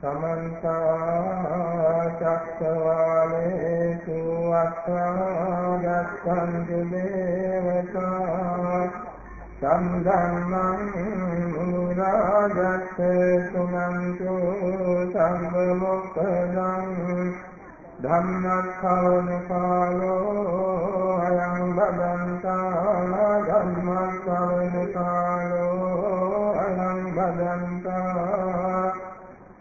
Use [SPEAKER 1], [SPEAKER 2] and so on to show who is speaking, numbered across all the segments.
[SPEAKER 1] සමන්ත චක්කවාලේසු අත්‍රා දස්සන්තු දේවතා සම්ධම්මං මුරාජස්ස සුනන්තු සම්බ මොක්ඛදං ධම්මස්සවන කාලෝ අයං බදන්තා ධම්මස්සවන කාලෝ අයං බදන්තා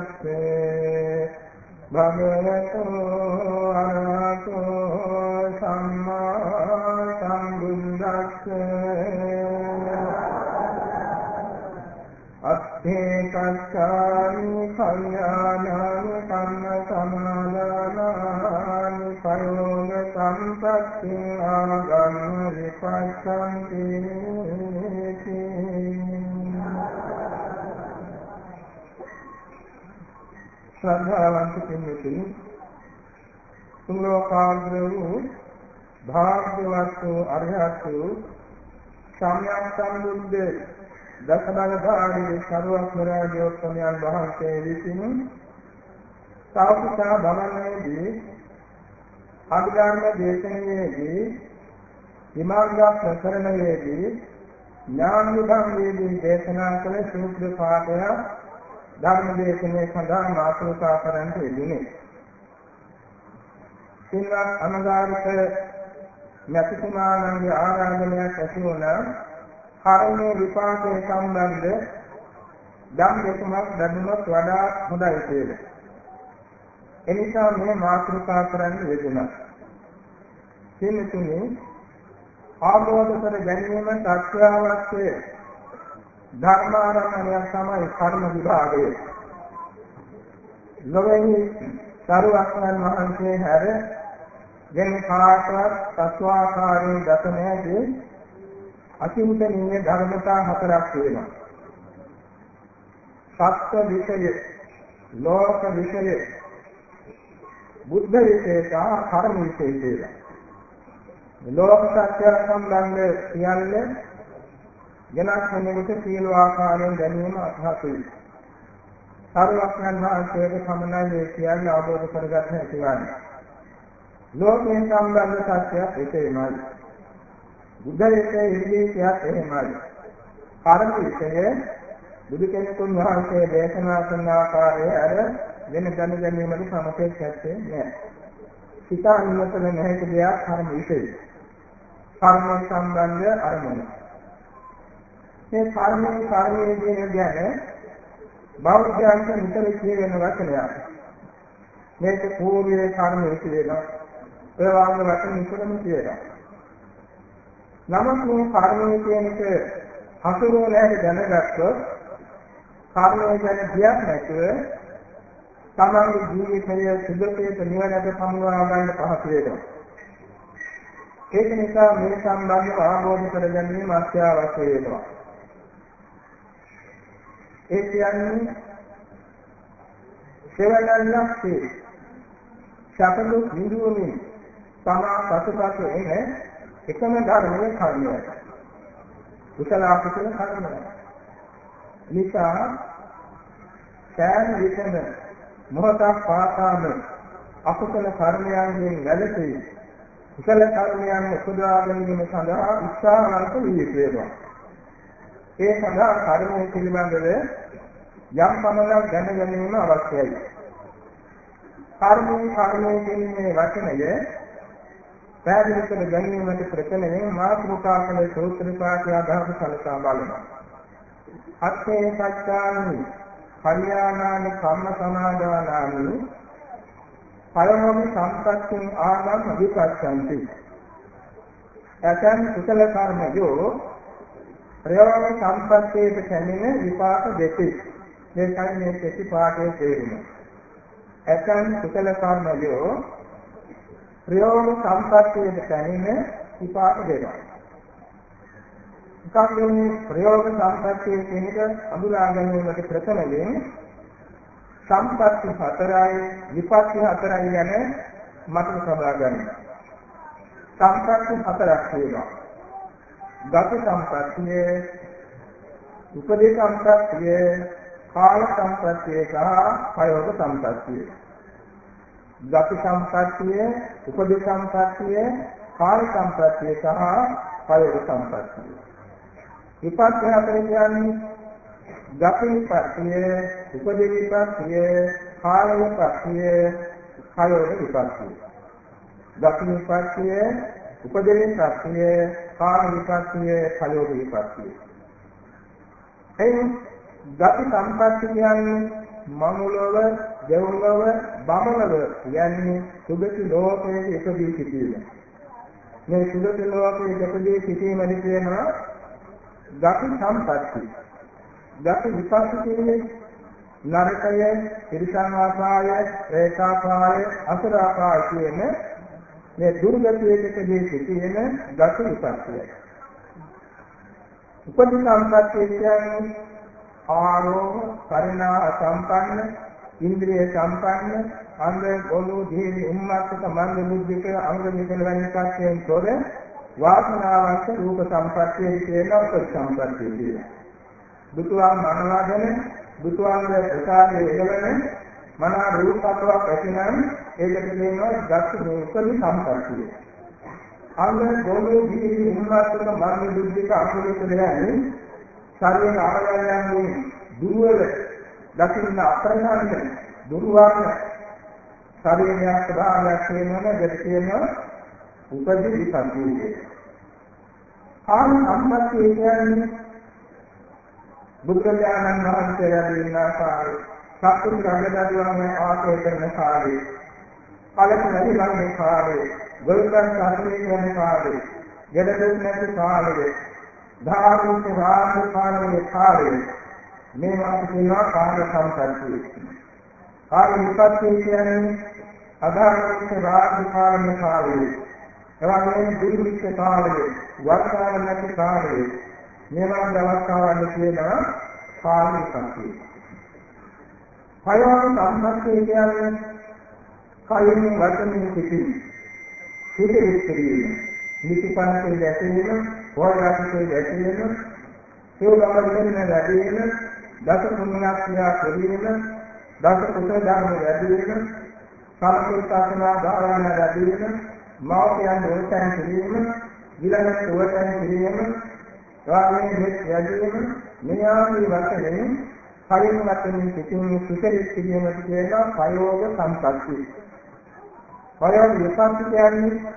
[SPEAKER 1] තස්සේ භගවතු අරහතෝ සම්මා සම්බුද්දස්ස අත්ථේ කච්ඡාමි කල්යාණානි කම්ම සමාදානානි පයෝග සම්පත්ති ආගම්ම විපස්සන්ති ශ්‍රද්ධාවන්ත පින්වතුනි තුන් ලෝකාග්‍ර වූ භාග්‍යවත් වූ අරහත් වූ සම්්‍යක් සම්බුද්ධ දසබලධාරී සරුවක් නිරාජෝත්තමයන් වහන්සේ විසින් සෞඛ්‍යා භවනයේදී අභිධර්ම දේශනාවේදී විමාර්ග ප්‍රකරණයේදී ඥාන විභංගයේදී දේශනා කළ සූත්‍ර පාඨය ධර්ම දේශනාවේ සඳහා මාතෘකා කරන්ට යෙදුනේ. සිල්වත් අනගාරික මැතිතුමාණන්ගේ ආරාධනයක් ඇති වුණා කර්මයේ විපාකයේ සම්බන්ධ ධම් දෙකක් ලැබුණොත් වඩා හොඳයි කියලා. එනිසා මේ මාතෘකා කරන්න යෙදුණා. සින්නතුනි ආභෝධ කර ගැනීමට අත්‍යවශ්‍ය ධර්මාරම්භය තමයි කර්ම විභාගය. ලොවේහි සරුවක්මන් වහන්සේ හැර ගෙන කාටවත් සත්වාකාරයෙන් දසනයේදී අචින්තනීය ධර්මතා හතරක් වෙනවා. සත්‍ය විෂය, ලෝක විෂය, බුද්ධ විෂය සහ කර්ම විෂය කියලා. ලෝක සත්‍ය සම්බන්ධ කියන්නේ ජනක් කෙනෙකුට සියලු ආකාරයෙන් දැනීම අත්හසුයි. සර්වඥන් වහන්සේගේ සමනයි මේ කියන්නේ අවබෝධ කරගන්න හැකිවන්නේ. ලෝකයෙන් සම්බන්ධ සත්‍යයක් එසේමයි. බුද්ධ විෂය ඉරිදීසියක් එහෙමයි. කර්ම විෂය බුදු කෙනෙකුන් වහන්සේ දේශනා කරන ආකාරය අර වෙන දැන ගැනීමට සමතෙක් ඇත්තේ නැහැ. සිතාන්නතල නැහැ දෙයක් කර්ම විෂය. කර්ම සම්බන්ධ අරමුණ. මේ කර්මයේ කර්මයේ කියන ගැන බෞද්ධයන්ට නිතර කියවෙන වචනයක්. මේක පූර්වයේ කර්මයේ කියනවා. ඒ වගේ වචන නිතරම කියනවා. නමුත් මේ කර්මය කියන එක හසුරුව නැහැ දැනගත්තොත් කර්මය ගැන ගියක් නැතුව තමන්ගේ ජීවිතය සුදුසුයට නිවනට පමුණවා ගන්න පහසු වෙනවා. ඒක නිසා මේ සම්බන්ධව ආબોධ කර ගැනීම අත්‍යවශ්‍ය වෙනවා. ඒ කියන්නේ සෙවණල්ලක්සේ සපදු නිදුවමින් තමා පසුපස එන එකම ධර්මයේ කර්මය. කුසල අකුසල කර්මය. නිසා සෑම විටම මොහොතක් පාසාම අකුසල කර්මයන්ගෙන් වැළකී කුසල කර්මයන් උපදවා ගැනීම සඳහා උත්සාහවන්ත වී යුතුය. ඒ සඳහා කර්මය පිළිබඳව යම් පමණක් දැන ගැනීම අවශ්‍යයි. කර්මයේ කර්මයේ කියන මේ වචනය පැහැදිලි කර ගැනීමට ප්‍රථමයෙන් මාතෘකා කළ සූත්‍ර පාඨය අදහස සලකා බලනවා. අත්ථේ සත්‍යානි කල්යාණානි කම්ම සමාදානානි පරමෝමි සම්පත්තින් ආගම් විපස්සන්ති. ඇතන් කුසල කර්මයෝ ප්‍රයෝග සම්පත්තියට කැමින විපාක දෙති. මේකයි මේ කෙටි පාඩේ තේරුම. ඇතන් කුසල කර්මයෝ ප්‍රයෝග සම්පත්තියට පැමිණ විපාක දෙනවා. මොකක්ද මේ ප්‍රයෝග සම්පත්තිය කියන එක අඳුරා ගැනීමට ප්‍රථමයෙන් සම්පත්ති හතරයි විපත්ති හතරයි ගැන මතක තබා ගන්න. සම්පත්ති හතරක් තියෙනවා. ගත සම්පත්තිය, උපදේ සම්පත්තිය, කාල සම්පත්තිය සහ ප්‍රයෝග සම්පත්තිය. ගති සම්පත්තිය, උපදේ සම්පත්තිය, කාල සම්පත්තිය සහ ප්‍රයෝග සම්පත්තිය. විපත්ති හතර කියන්නේ ගති විපත්තිය, උපදේ විපත්තිය, කාල විපත්තිය, ප්‍රයෝග විපත්තිය. ගති විපත්තිය, උපදේ විපත්තිය, කාල විපත්තිය, ප්‍රයෝග විපත්තිය. එයින් ගති සම්පත්ති කියන්නේ මනුලව, දෙව්ලොව, බඹලව කියන්නේ සුගති ලෝකයේ ඉපදී සිටීම. මේ සුගති ලෝකයේ ඉපදී සිටීමදී කියනවා ගති සම්පත්ති. ගති විපස්සී කියන්නේ නරකය, තිරිසන් ආපාය, പ്രേතාපාය, අසුරාපාය කියන මේ දුර්ගතියකදී සිටින ගති විපස්සීය. උපදී සම්පත්තිය කියන්නේ ආරෝහ කරුණා සම්පන්න ඉන්ද්‍රිය සම්පන්න අංග ගොළු දීනි උම්මත්තක මන්ද බුද්ධික අංග නිකල වැනි කච්චෙන් තොර වාසනාවන්ත රූප සම්පත්තිය කියන උප සම්පත්තිය කියන. බුදුන් මනවාගෙන බුදුන්ගේ ප්‍රසාදයේ එළවෙන මනා රූපකවක් ඇතිනම් ඒකට කියනවා ගත් උපදි සම්පත්තිය. අංග ගොළු දීනි උම්මත්තක මන්ද බුද්ධික අංග නිකල වැනි ශරීර අවයවයන්ගේ දුර්වල දකින්න අපරණන්න දුර්වර්ණ ශරීරයක් ස්වභාවයක් වෙනවන දෙක කියනවා උපදි විසංකේතය. ආන සම්පත්තිය කියන්නේ බුදුරජාණන් වහන්සේලා ඉන්න කාලේ සත්තුන් රංගදරුවන් ආශ්‍රය කරන කාලේ කලක නැති ලන්නේ කාලේ ගොවිතැන් සාධනය කරන කාලේ gedadun නැති කාලේ ධාර්මික රාජකාරී කාර්යය මේවා කියනවා කාර්ය සම්පත්තිය. කාර්ය විපත්තිය කියන්නේ අධාර්මික රාජකාරී කාර්යය. එවැගේම දුර්වික්ෂ කාර්යය, වර්තාව නැති කාර්යය. මේවා දවස්කාවන්න කියනවා කාර්ය විපත්තිය. පයවන සම්පත්තිය කියන්නේ කයින් වචනින් සිටින. සිටින කිරීම. නිතිපන්තේ දැකීම හොරගත්තේ දැකීම සෝගම වෙන ලැබීම දස පුණ්‍යක් ක්‍රියා කිරීම දස කුසල ධර්ම ලැබීම සම්පූර්ණතාවනා භාවනා ලැබීම මෞඛ්‍යයන් දෝෂයන් කිරීම විලංග සුවයන් කිරීම ස්වාමීන් වහන්සේ යදීම මේ ආදී වශයෙන් කලින් වශයෙන් සිටින සුසලිත කිරීමට කියන ප්‍රයෝග සම්පත්තිය. ප්‍රයෝග විපස්සී කියන්නේ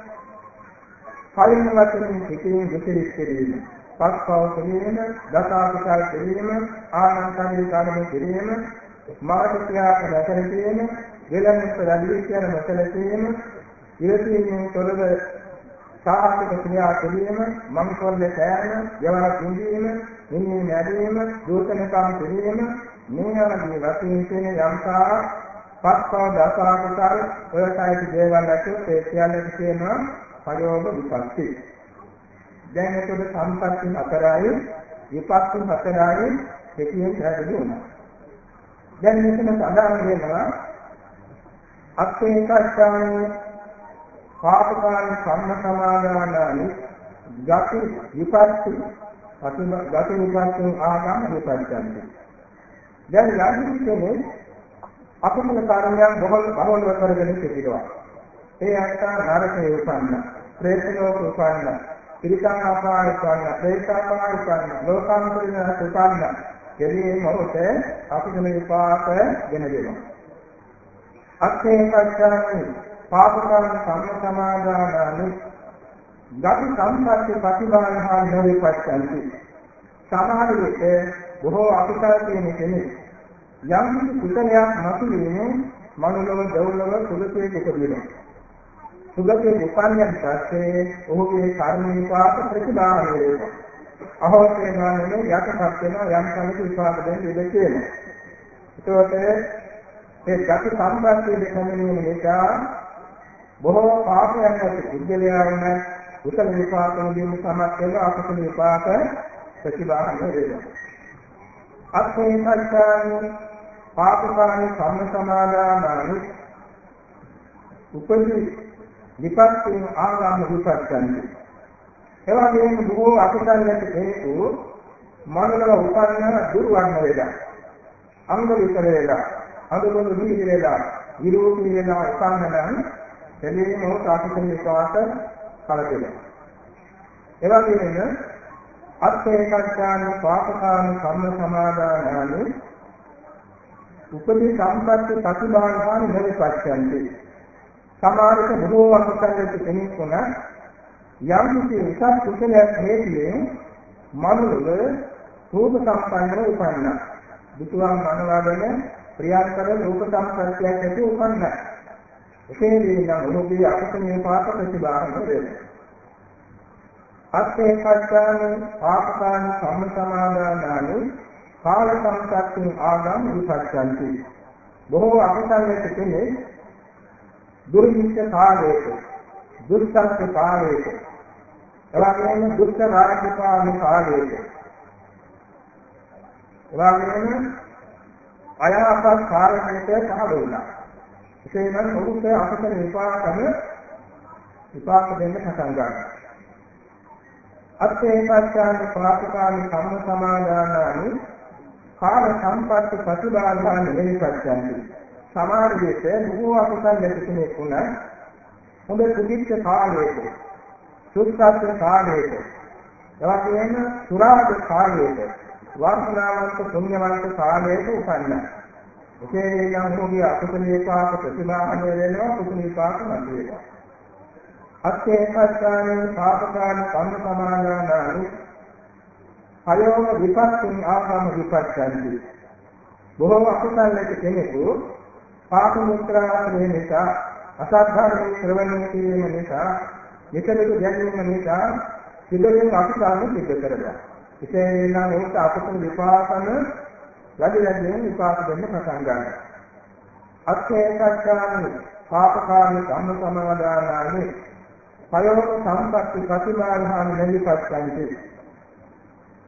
[SPEAKER 1] කලින් වචනෙන් සිටින දෙසිරිස් කිරීම පස්පව කිරීම දසාකුසල් කිරීම ආනන්තරිය කාර්ය කිරීම මාර්ගක්‍රියා රැකගෙන කිරීම දෙලන්නත් රැඳී කියන මෙතන කිරීම ඉරදීනේ තොරව සාහසික ක්‍රියා කිරීම මංකොල්ල සෑම යවන කිඳීම නිමේ නැදීම දූෂණකම් කිරීම මේ ආදී වශයෙන් කියන යම්තා පස්පව දසාකුසල් ඔය සායිති දේවල් ඇතුළත ඒ සියල්ලට කියනවා පරෝග විපස්සී. දැන් එතකොට සම්පatti හතරයි විපස්සි හතරයි දෙකෙන් පැහැදිලි වුණා. දැන් මෙතන සඳහන් වෙනවා අක්ෂේකච්ඡානි පාපකාන කම්ම සමාදානානි ගති විපස්සි අතිම ගති විපස්සි ආගම විපස්සි. දැන් යම් කෙනෙක් අකුසල කර්මයන් බොහෝ බහුලව කරගෙන සිටිනවා. ඒ අත්තා නරකයේ උපන්න, പ്രേත ලෝක උපන්න, ත්‍රිකාණ අපාය උපන්න, പ്രേතාපාය උපන්න, ලෝකාන්තරින උපන්න. කෙලියේ මොහොතේ අකුසල විපාක ගෙන දෙනවා. අක්ෂේ පච්චානි පාපකම් සම්ම සමාදානානි ගති සම්පත්‍ය ප්‍රතිභාවහා නිරේ පච්චන්ති. සමහර විට බොහෝ අකුසල කියන කෙනෙක් යම් කිසි කුසලයක් මතුවීමේ මනුලව දෙව්ලොව සුගතියේ උපදිනවා. සුගතිය උපන්නන් පස්සේ ඔහුගේ කර්ම විපාක ප්‍රතිබාහ වේවා. අහෝසේ ගානේ යටපත් වෙන යම් කලක විපාක දෙන්න ඉඩ තියෙනවා. ඒකට ඒ ගති සම්ප්‍රත්‍ය දෙකමනීම නිසා බොහෝ පාපයන් ඇති පුද්ගලයා වුණ කුසල විපාක ලැබීම සමත් වෙන අකුසල විපාක ප්‍රතිබාහන වෙනවා. අත්ථේ සත්‍යානි පාපකානි කම්ම සමාදානානි උපදි විපස්සී ආගම විපස්සන්ති. එවැගේම බොහෝ අකුසල නැති කෙනෙකු මනෝලව උපන්න දුර්වර්ණ වේදා. අංග විතර වේදා. අඳුමුණු දීහි වේදා. විරෝධී වේදා උපන්නනම් එළියේ මොහොත අකුසල විපාක කලකිරෙනවා. එවැගේම අත්ථේකච්ඡාන පාපකාන කර්ම සමාදානානි උපදී සම්පත්ති ප්‍රතිභාගාන නිරපච්ඡන්ති සමාරික බොහෝ අකුසලයක කෙනෙක් වුණ යම් කිසි උසස් කුසලයක් හේතුවෙන් මනුලව රූප සම්පන්නව උපන්නා. දුතුන් මනවාගෙන ප්‍රියංකර රූප සම්පත්තියක් ඇති උපන්නා. එසේ වෙනනම් ඔහුගේ අකුසලයේ පාප ප්‍රතිභාගන වෙනවා අත්ථේකච්ඡානි පාපකානි සම්ම සමාදානානි කාල සංසක්තින් ආගම් විපස්සන්ති. බොහෝ අකුසලයක කෙනෙක් දුර්මිච්ඡ කාලයක දුර්සත්‍ය කාලයක එවැගේම දුෂ්ට රාජපාලන කාලයක එවැගේම අයහපත් කාරණයක පහළ වුණා. එසේනම් ඔහුට අකුසල විපාකම විපාක දෙන්න පටන් ගන්නවා. අත්ථේපච්ඡාන පාපකානි කම්ම සමාදානානි කාල සම්පatti ප්‍රතිබාධාන වෙනිපච්ඡන්ති සමහර විට බොහෝ අකුසල් නැති කෙනෙක් වුණා හොඳ කුදිච්ච කාලයක සුත්සත් කාලයක එවැගේම සුරාද කාලයක වාසනාවන්ත පුණ්‍යවන්ත කාලයක උපන්නා. එසේ නම් ඔහුගේ අකුසල විපාක ප්‍රතිමාහණය වෙනවා කුසල විපාක නැති වෙනවා. අත්ථේපස්සානේ පාපකාන කම්ම සමාදානානි අයෝම විපස්සී ආගම විපස්සන්ති. බොහෝ අකුසල් නැති කෙනෙකු පාප මුත්‍රාශ්‍රය නිසා අසද්ධාර්මී ශ්‍රවණය කිරීම නිසා නිතරම දැනීම නිසා සිදුවෙන අකුසල් සිද්ධ කරගන්නවා විශේෂයෙන්ම ඒකට අකුසල විපාකන වැඩි වැඩියෙන් විපාක දෙන්න පටන් ගන්නවා. අත්ථේපස්සානේ පාපකාන කම්ම සමාදානානි පයෝක සම්පත්ති ප්‍රතිමානහාන නැලිපත්යන්ති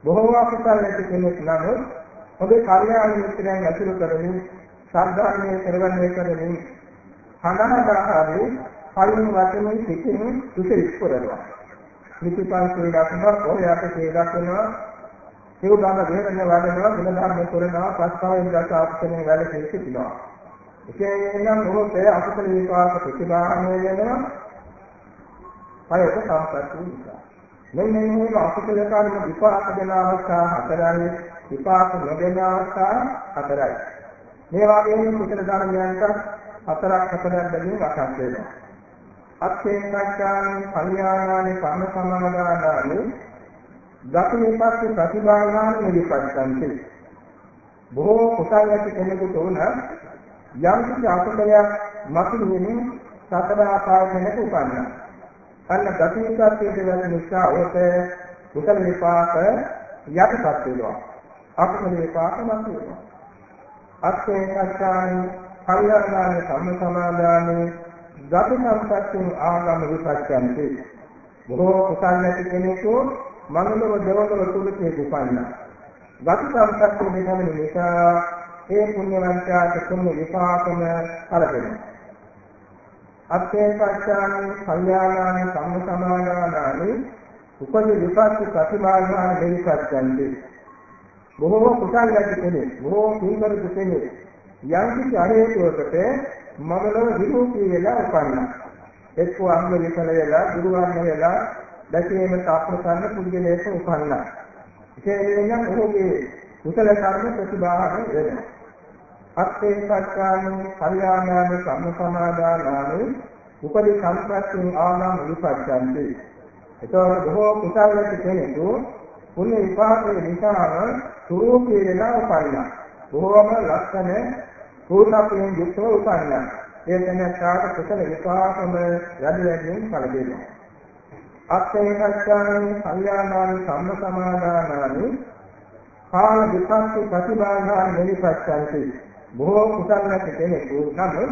[SPEAKER 1] බොහෝ අකුසල ඇති කෙනෙක් නම් ඔබේ කල්යාණ මිත්‍රයන් ඇසුරු කරමින් සාධාරණයේ කරවන්නේ කරමින් හඳනදාහරි කලින් වචනෙන් සිටින් දුසිරිස් කරනවා නිතිපන් ක්‍රීඩාත්මක ඔයාට ක්‍රීඩා කරනවා සිවුදාන වේරණ වඩනවා ගුණධර්ම කරනවා පස්පවෙන් දස ආපතනේ වැඩ සිටිනවා. එසේ නම් ඔබට අකුසල විපාක ප්‍රතිබාහනය වෙනවා. කයක සම්පත් වූ නිසා. මෙන්න මේ අකුසල කර්ම විපාක දෙන අවස්ථා හතරයි විපාක නොදෙන අවස්ථා හතරයි. මේ වගේම කුසල ධර්මයන්ට හතරක් හතරක් බැගින් වටක් වෙනවා. අත්ථේකච්ඡානි කල්යාණානි කර්ම සමාදානානි ගති විපස්සී ප්‍රතිභාගානි විපස්සන්ති. බොහෝ කුසල ඇති කෙනෙකුට උන යම් කිසි අකුසලයක් මතු වෙමින් සතර ආකාරයකට උපන්නා. අන්න ගතිකත්වයට වෙන නිසා ඔත කුසල විපාක යටපත් වෙනවා. අකුසල විපාක මත වෙනවා. අත්ථේ සත්‍යානි කල්යාණානි සම්ම සමාදානි ගති සම්පත්තින් ආගම විපස්සන්ති. බොහෝ කුසල නැති කෙනෙකු මනෝලව දෙවොලව තුලකේ උපන්නා. ගති සම්පත්තිය දෙකම නිසා ඒ පුණ්‍යවන්තයාට පුණ්‍ය විපාකම කලබෙනවා. අත්ථේපච්ඡානි කල්යාණානි සම්ම සමාදානානි උපදි විපස්සී ප්‍රතිමාඥා දෙවිපත්‍යන්ති. බොහෝ කුසල් ඇති කෙනෙක් බොහෝ සීකරු කෙනෙක්. යම් කිසි අරේතුවකට මමලව විරූපී වෙලා උපන්නා. එක්ක අංග විකල වෙලා දුරවන්න වෙලා දැකීම සාප්‍රසන්න පුද්ගලයෙක් උපන්නා. ඒ වෙනනම් ඔහුගේ කුසල කර්ම ප්‍රතිබාහන වෙනවා. අත්තේ සත්‍යානි කල්යාණානි සම්ම සමාදානානි උපදි සම්ප්‍රත්‍යං ආනම් විපස්සන්ති එතකොට බොහෝ කුසල ඇති කෙනෙකු පුණ්‍ය විපාකයේ නිසාම සුරූපී වෙලා උපන්නා. බොහෝම ලක්ෂණ පූර්ණත්වයෙන් යුක්තව උපන්නා. ඒ තැනට කුසල විපාකම වැඩි වැඩියෙන් ඵල දෙනවා අත්තේ සත්‍යානි කල්යාණානි සම්ම සමාදානානි කාල විපස්සී ප්‍රතිබාධාන නිවිපස්සන්ති බොහෝ කුසල නැති කෙනෙකු නම්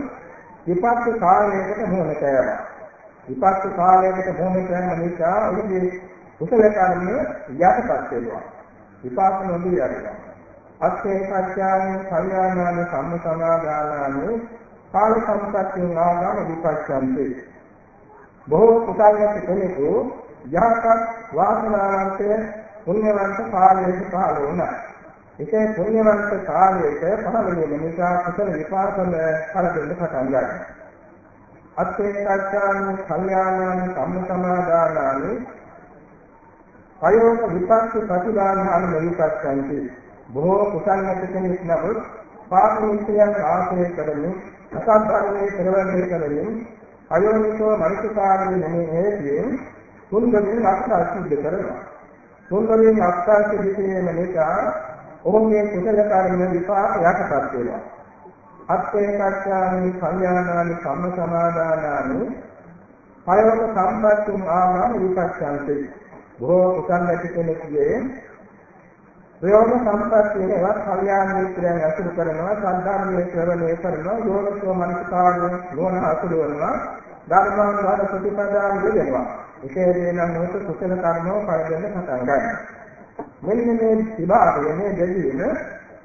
[SPEAKER 1] විපත්ති කාලයකට මුහුණ පෑවා. විපත්ති කාලයකට මුහුණ පෑම නිසා ඔහුගේ කුසල කර්ම යටපත් වෙනවා. විපාක නොදී යනවා. අස්සේ පච්චානේ කල්යාණානි සම්ම සමාදානානි කාල සම්පත්තිය ආගම විපස්සන්ති. බොහෝ කුසල නැති කෙනෙකු යහපත් වාසනාවන්ත පුණ්‍යවන්ත කාලයක පහළ වුණා. ඒකේ පුණ්‍යවන්ත කාලයක පහළ වෙන නිසා කුසල විපාකවල පළ දෙන්න පටන් ගන්නවා. අත්ථේ සත්‍යානි කල්යාණානි සම්ම සමාදානානි අයෝක විපක්ෂ ප්‍රතිදානාන මෙලිපස්සන්ති බොහෝ කුසල නැති කෙනෙක් නමුත් පාප මිත්‍යයන් ආශ්‍රය කරමින් අසත්ධර්මයේ පෙරවන්නේ කරමින් අයෝනිසෝ මනසකාරී නෙමෙයි හේතුයෙන් තුන්දෙනින් අක්ෂර සිද්ධ කරනවා තුන්දෙනින් අක්ෂර සිද්ධ කිරීම නිසා ඔහුගේ කුසල කර්ම විපාක යටපත් වෙනවා. අත්ථේ කච්චානි කල්යාණානි සම්ම සමාදානානි පයවක සම්පත්තුම් ආගම විපස්සන්තේ. බොහෝ කුසල් ඇති කෙනෙකුගේ ප්‍රයෝග සම්පත්තියේ එවත් කල්යාණ මිත්‍රයන් අසුරු කරනවා සද්ධාර්මයේ ශ්‍රවණය කරනවා යෝගසෝ මනසකාරණ නෝන අසුරු කරනවා ධර්මාන් වල ප්‍රතිපදාන් දෙනවා ඒකේ නම් මොකද කුසල කර්මෝ පරිදෙන්න පටන් ගන්නවා. මෙන්න මේ විභාගය මේ දෙවියන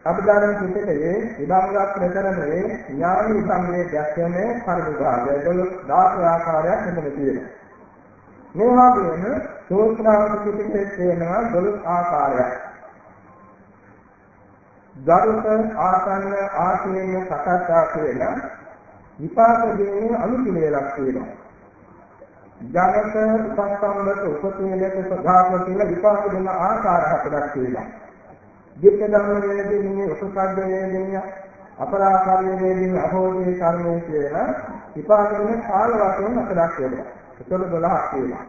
[SPEAKER 1] අභිධර්ම පිටකයේ විභාගයක් ප්‍රකරණයේ ඥාන විභාගයේ දැක්වෙන පරිවිභාගය 12 ආකාරයක් මෙතන තියෙනවා මේ වගේම සෝත්‍රාවක පිටකේ තියෙනවා 12 ආකාරයක්. ධර්ම ආසන්න ආසීන සකච්ඡා කියලා විපාක දෙන්නේ අනුපිළිවෙලක් තියෙනවා. ජනක උපසම්බත උපතේලක සදාත්ම කියලා විපාක දෙන ආකාර හතරක් තියෙනවා. දිට්ඨ ධම්ම වේදිනිය උපසද්ද වේදිනිය අපරාකාරයේ වේදිනිය අහෝදේ කර්මයේ කියලා විපාක දෙන කාල වශයෙන් හතරක් වෙනවා. එතකොට 12ක් තියෙනවා.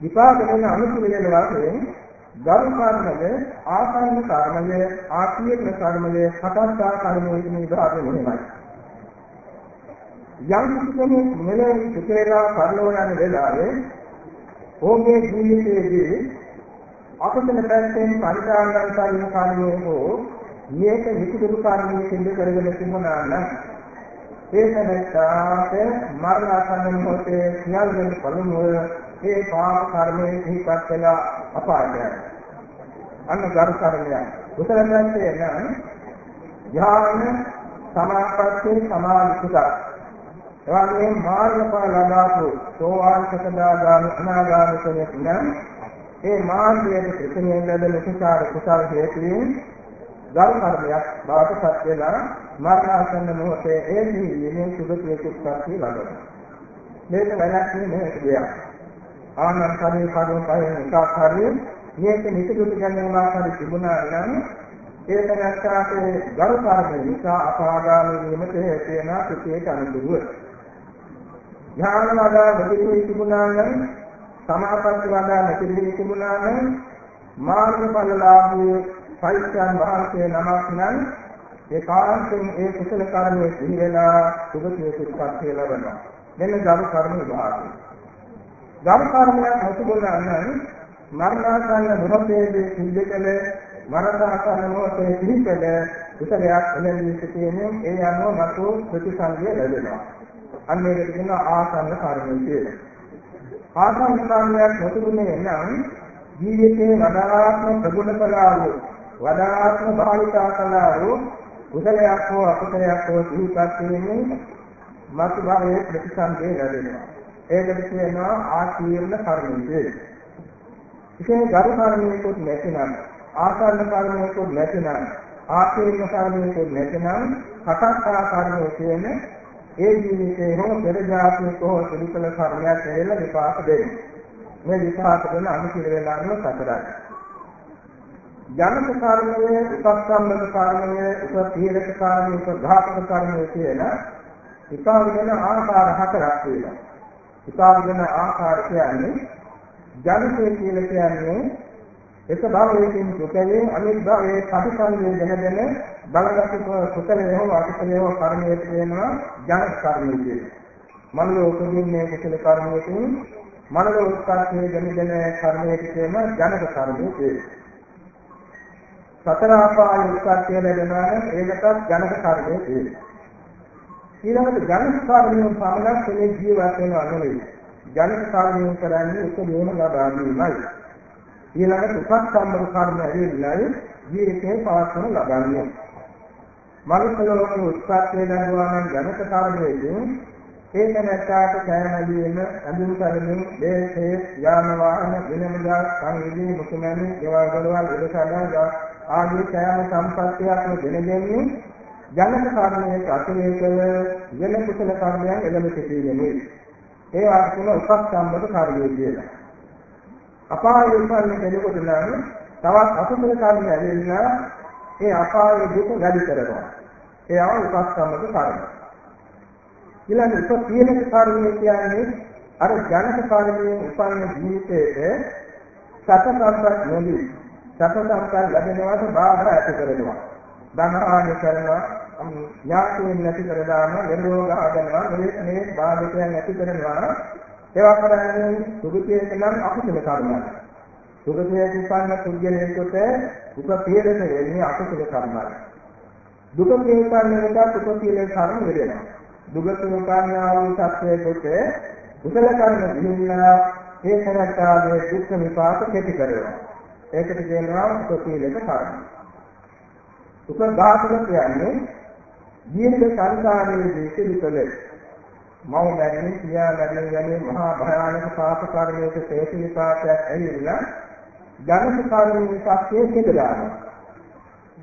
[SPEAKER 1] විපාක දෙන අනුපිළිවෙල වශයෙන් ගරු කර්මය, ආසන්න කර්මය, ආත්මීය කර්මය, හතස්සා කර්මය කියන විභාග මෙහෙමයි. යම් කෙනෙක් මෙලෙහි සිටේලා පරිලෝ යන වෙලාවේ ඔහුගේ ජීවිතයේදී අපතන පැත්තෙන් පරිත්‍යාගයන් කරන කර්මයේ හෝ මේක විකුදුරු කර්මයේ සිද්ධ කරගෙන තිබුණා නම් ඒ තැනට මරණාසන්න මොහොතේ සියල්ලෙන් පළමුව ඒ පාප කර්මයේ සිහිපත් වෙලා අපායට අන්න ගරු කර්මය කුසල නැත්තේ නම් ඥාන සමාපatti සමාධි කුසල එවැනි මාර්ගඵල ලබාපු සෝවාන් සකදාගාමී අනාගාමී කෙනෙක් නම් ඒ මාර්ගයේ ප්‍රතිනේ ලැබෙන කුසල කුසල හේතුයෙන් ගරු කර්මයක් බවට පත් වෙලා මරණාසන්න මොහොතේ ඒ නිවීමේ සුභතිය කුක්ෂාති ලබනවා. මේක වැළැක්වීම නෙවෙයි දෙයක්. ආනන්තරේ කරුණ පහෙන් එකක් හරිය මේක නිතරම ගැනීම ආකාරي තිබුණා නම් ඒ තරස්කාටේ ගරු කර්මය නිසා අපාගාමී වීමට හේතු වෙන ප්‍රතිේත අනුදුරුව. ඥාන වඩා වැඩි තිබුණා නම් සමාපatti වඩා නැති තිබුණා නම් මාර්ගඵලලාභී සෛත්‍යයන් වහන්සේ නමක් නම් ඒකාන්තයෙන් ඒ කුසල කර්මයේ සිහි වෙලා සුභතිය සුප්පත්තිය ලබනවා. මෙන්න ධර්ම කර්ම විභාගය. ධර්ම කර්මයක් හසුබුණා නම් මරණාසන්න මොහොතේදී සිද්ධ කළ මරණාසන්න මොහොතේ සිහි කළ කුසලයක් එළඹී සිටීමෙන් ඒ අනුව මතු ප්‍රතිසංගය ලැබෙනවා. අන්න ඒකට කියනවා ආසන්න කර්මය කියලා. ආසන්න කර්මයක් හසුබුනේ නම් ජීවිතේ වඩාත්ම ප්‍රගුණ කළා වූ වඩාත්ම භාවිතා කළා වූ කුසලයක් හෝ අකුසලයක් හෝ සිහිපත් කිරීමෙන් මතු භාවයේ ප්‍රතිසන්දේ ලැබෙනවා. ඒකට කියනවා ආශීර්ණ කර්මය කියලා. ඉතින් ගරු කර්මයකොත් නැතිනම් ආසන්න කර්මයකොත් නැතිනම් ආශීර්ණ කර්මයකොත් නැතිනම් හතස්සා කර්මය කියන ඒ ජීවිතේ හෝ පෙර ජාතියක හෝ සිදුකල කර්මයක් ඇරෙලා විපාක දෙන්නේ. මේ විපාක දෙන අනුපිළිවෙලම සතරයි. ජනක කර්මය, උපස්කම්බක කර්මය, උපපීලක කර්මය, උපඝාතක කර්මය කියලා විපාක දෙන ආකාර හතරක් තියෙනවා. විපාක දෙන ආකාර කියන්නේ ජනකේ කියලා කියන්නේ එක භවයකින් සුඛයේ අනිත් භවයේ ප්‍රතිසංවේ දෙන දෙන බලගත් කුසලයේ හෝ අකුසලයේ හෝ කර්මයේ තියෙනවා ජනක කර්මය කියන්නේ. මනෝ උපදින්නේ කුසල කර්මයකින් මනෝ උත්පත්තියේ දෙන දෙන කර්මයේ තියෙන ජනක කර්මය කියන්නේ. සතර ආපාය උත්පත්තිය ලැබෙනවා නම් ඒකටත් ජනක කර්මය තියෙනවා. ඊළඟට ජනක කර්මයෙන් පමණක් කෙනෙක් ජීවත් වෙනව නෙවෙයි. ජනක කර්මයෙන් කරන්නේ උපදේම ලබා ගැනීමයි. ඊළඟට උපස්සම්බර කර්ම ඇවිල්ලායි ජීවිතේ පවත්වනු ලබන්නේ. මනුෂ්‍ය ලෝකයේ උත්පත්තිය ලැබුවා නම් ජනක කර්මයෙන් ඒක නැත්තාට කෑමදීම අඳුන් කරමින් දේශේ යාන වාහන විනමුදා සංවිධි මුතුමැණි දේවල් වලවල් ඉදසඩා ආදී කෑම සම්පත්තියක් දෙන දෙන්නේ ජනක කර්මයේ අතිරේකව වෙන කුසල කර්මයන් එළඹ සිටීමේ ඒ වගේම උපස්තම්භක කර්මය කියලා. අපාය උපන්න කෙනෙකුට නම් තවත් අකුසල කර්ම ඇදෙන්න ඒ අපායේ දුක වැඩි කරනවා. ඒ ආ උපස්තම්භක කර්මය. ඊළඟ උපපීනක කර්මය කියන්නේ අර ජනක කර්මයේ උපන්න ජීවිතයේ සත සම්පත් නොදී සත සම්පත් ලැබෙනවට බාධා ඇති කරනවා. ධනහානි කරනවා, ඥාතියෙන් නැති කර දානවා, නිරෝග හදනවා, මෙලෙසේ බාධකයන් ඇති කරනවා. ඒවා කරන්නේ සුගතියට නම් අකුසල කර්මයක්. සුගතියේ උපන්න කුජලයකට උපපීඩක වෙන්නේ අකුසල කර්මයක්. දුක පිළිපන්නකට උපපීඩක කර්ම වෙනවා. දුගතුන් කාන්නා වූ සත්‍යයකට කුසල කර්ම දිනුනා ඒ කරත්තාගේ දුක් විපාක කෙටි කරනවා. ඒකට කියනවා උපපීලක කර්ම. උපඝාතක කියන්නේ ජීවිත සංසාරයේ සිදුකල මව මැරෙන පියා මැරෙන යන්නේ මහා භයානක පාප කර්මයක හේතු විපාකයක් ඇවිල්ලා ජනක කර්මයේ සත්‍යයේ කෙදලානවා.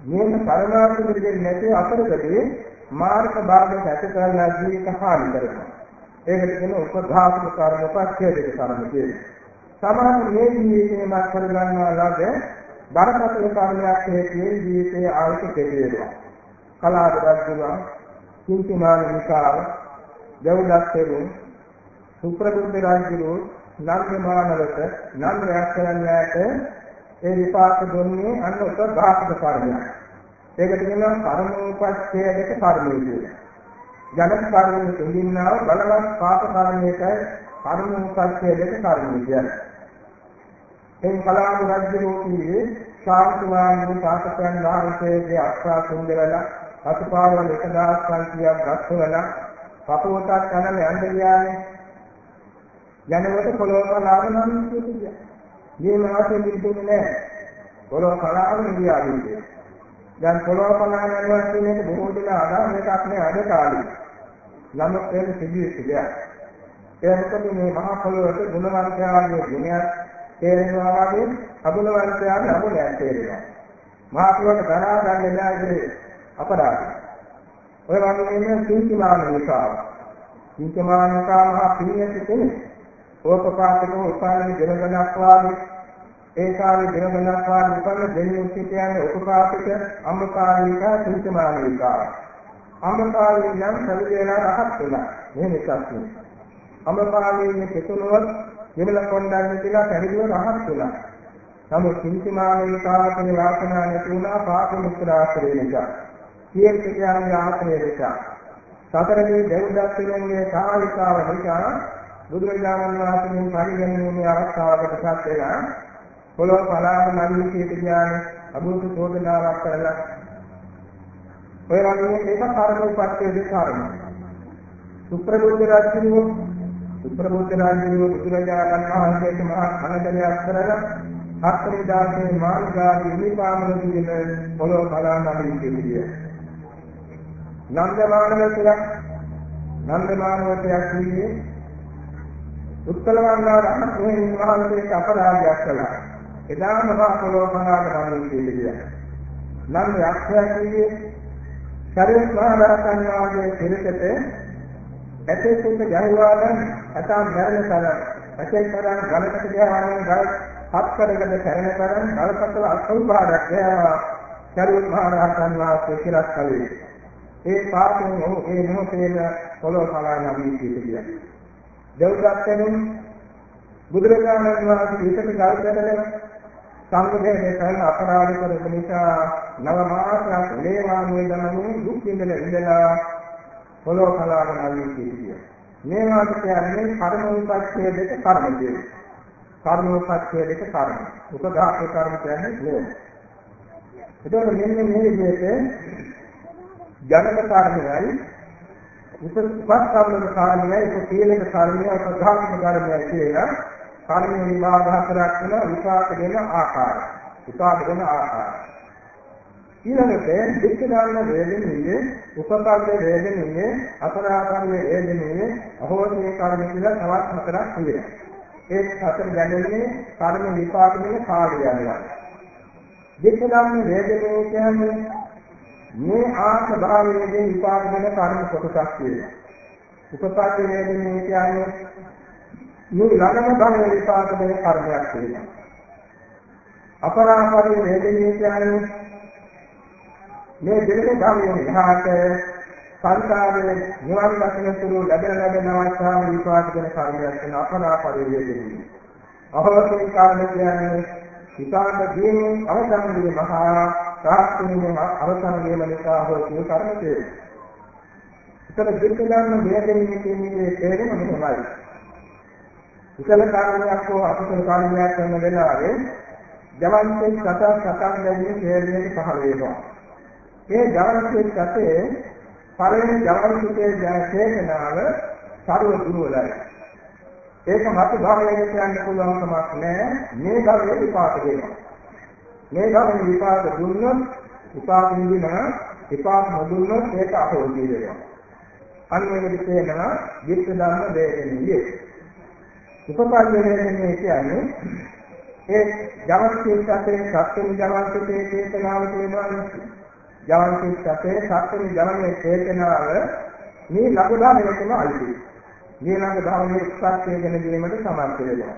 [SPEAKER 1] මේක පරමාර්ථ දෙන්නේ නැති අතරකදී මාර්ග භාග ඇති කරලා ජීවිත හානි කරනවා. ඒකට කියන උපඝාතක කර්ම පස්කේදික කර්ම කියන්නේ. සමාන මේ ජීවිතේ මාත් කරගන්නා ලද බරපතල කර්මයක් හේතුවෙන් ජීවිතයේ ආයුෂ කෙරෙනවා. කලාව රජුවා, කිංතිමාන නිකාව, දෙව්දස්සෙරු, සුප්‍රබුද්ධ රජුරු, නන්දමානවත, නන්ද රැස්කරන්නට ඒ විපාක දුන්නේ අන්න උපඝාතක කර්මයක්. ඒකට කියනවා කර්මෝපස්ථය දෙක කර්මය කියලා. ජනක කර්මයේ තුලින්නාව බලවත් පාප කර්මයකයි කර්මෝපස්ථය දෙක කර්මය කියන්නේ. එයින් කලාම රජුගේ ශාන්තිවානී පාසකයන් වහන්සේගේ අක්ෂා සුන්දරලා අතුපාවල 1500ක් ගස්වල කපුවටක් කනල යන්න ගියානේ. යනකොට පොළොව කලාව නම් කිව්වා. මේ මාසෙ දිනුනේ නැහැ. පොළොව කලාව ගියා කියන්නේ. දැන් පොළොව පලාන යනවා කියන එක බොහෝ දෙනා අදා මේකක් නේ අද කාලේ. නමුත් ඒක සිදුවෙච්ච දෙයක්. ඒ මොකද මේ මහා පොළොවට ගුණවන්තයාගේ ගුණයක් තේරෙනවා වගේ අගුණවන්තයාගේ අගුණයක් තේරෙනවා. මහා පොළොවට දරා ගන්න බැහැ අපරාධය. ඔය වගේම සිංකිමාන නිසා. සිංකිමාන නිසා මහා පිළියෙත් කෙනෙක්. ඕපපාතක උපාලි දෙවගණක් වාගේ ඒ කාලේ දිනගණක් වාර උපන්න දෙන්නේ සිටියන්නේ උපකාපිත අම්බකාලික සුචමාලික අම්බකාලික නම් සවිදේලා රහත් වෙලා මෙහෙම එකක් තියෙනවා අම්බකාලිකේ කෙතුනොත් දෙමළ කොණ්ඩන්නේ කියලා පැහැදිලිව රහත් වෙලා නමුත් සුචමාලිකාව කියන වාසනාව නැති වුණා පාප මුක්‍රාශ්‍රේ නිසා. සියල් පිටියන්ගේ ආශ්‍රය නිසා. සතරදී දෙව්දත් පිළිගන්නේ සාහිකාව නිසා බුදුරජාණන් වහන්සේගෙන් පරිගැනීමේ අවස්ථාවකට පත් වෙලා පොළොව පලාන නදීසියට ගියානේ අභූත චෝදනාවක් කරලා ඔය වගේ මේක කර්ම උපත්යේ කර්ම. සුප්‍රබුද්ධ රාජ්‍යෝ සුප්‍රබුද්ධ රාජ්‍යෝ බුදුරජාණන් වහන්සේට මහා කනදලයක් කරලා හත්තරේ දාසේ මාර්ගාදී නිපාමන දින පොළොව පලාන නදීසියට ගියා නන්දමානවතයක් නන්දමානවතයක් කියන්නේ උත්තලවංගා රහත් වහන්සේට අපරාධයක් කළා එදාම මහා පොළොව මහාට කන්නේ කියලා. නම් යක්ෂයා කියේ ශරීර මහ රහතන් වහන්සේ පිළිසෙට ඇතේ සුද්ධ ගැහුවාම අතම් මරණ තරම් ඇතේ තරම් ගලකට ගියාම ගල හත් කරකට කැරෙන තරම් ගලකට අසෞභාගයක් ගියා ශරීර මහ රහතන් වහන්සේ කියලා කලේ. ඒ පාපයෙන් ඔහු ඒ මොහොතේම පොළොව කලාන අපි කියලා. දෙව්දත්තෙනුන් බුදුරජාණන් වහන්සේ විකට ගල්කඩන සංඝදේශය කරන අපරාධ කරපු නිසා නව මාසයක් ලේවානුවේ දමමින් දුක් විඳලා ඉඳලා පොළොව කලාගෙන ආවි කියතියි. මේ වාට කියන්නේ කර්ම විපත්‍ය දෙක කර්ම දෙක. කර්ම විපත්‍ය දෙක කර්ම. උපඝාත කර්ම කියන්නේ නේද? එතකොට මෙන්න මේ විදිහට ජනක කාරණයයි උපස්කම්මන කාරණයයි උපසීලක කාරණයයි උපධාර්ම කාරණයයි කියලා කාරණේ විභාග හතරක් වෙන විපාක දෙන ආකාරය. විපාක දෙන ආකාරය. ඊළඟට විච්ඡදාන වේදනීය උපකල්ප වේදනීය අපරාධන වේදනීය අහෝසී කර්ම කියලා තවත් හතරක් තියෙනවා. ඒ හතර ගැනීමේ කර්ම විපාක දෙන කාර්යය යනවා. විච්ඡදාන වේදනීය කියන්නේ මේ ආත්ම භාවයේදී විපාක දෙන කර්ම කොටසක් තියෙනවා. උපකල්ප වේදනීය කියන්නේ මේ ළඟම භවයේ විපාක දෙන කර්මයක් තියෙනවා. අපරාපරි වේදනීය කියන්නේ මේ දෙවෙනි ධර්මයෙන් එහාට සංසාරයේ නිවන් දකින සුළු ලැබෙන ලැබෙන අවස්ථාවේ විපාක දෙන කර්මයක් වෙන අපරා පරිවේදනය. අහවසින් කාලේ කියන්නේ විපාක දීමේ අවසන් වීම මහා සාස්ත්‍රීය අවසන් වීම නිසා හෝ කියන කර්ම තේරෙයි. ඒතර දෙකලන්න වේදනීය කියන්නේ තේරෙන මොනවයි? කුසල කාර්යයක් හෝ අකුසල කාර්යයක් කරන වෙලාවේ ජවන්තෙන් සතර සතර ලැබෙන හේතුවේ පහළ වෙනවා. ඒ ජවනිකේ සතේ පළවෙනි ජවනිකේ චේතනාව සර්ව දුර්වලයි. ඒක මත භාවයෙන් කියන්න පුළුවන් කමක් නැහැ. මේ ධර්මයේ විපාක දෙනවා. මේ ධර්මයේ විපාක දුන්නොත් විපාක නිදිනවා විපාක නොදුන්නොත් ඒක අපෝධිය වෙනවා. අන්වයේදී කියනවා විත්ත ධර්ම වේදනීය. උපපාද්‍ය වේදනීය කියන්නේ ඒ ජවනිකේ සතේ සත්‍ය ජවනිකේ චේතනාව කියනවා ජවන්ති සතේ සත්‍යෙ ජවනයේ චේතනාව මේ ලබුදා මෙතන අයිති. මේ ළඟ ධර්මයේ උත්පත්තිය ගැන දීමට සමර්ථ වෙනවා.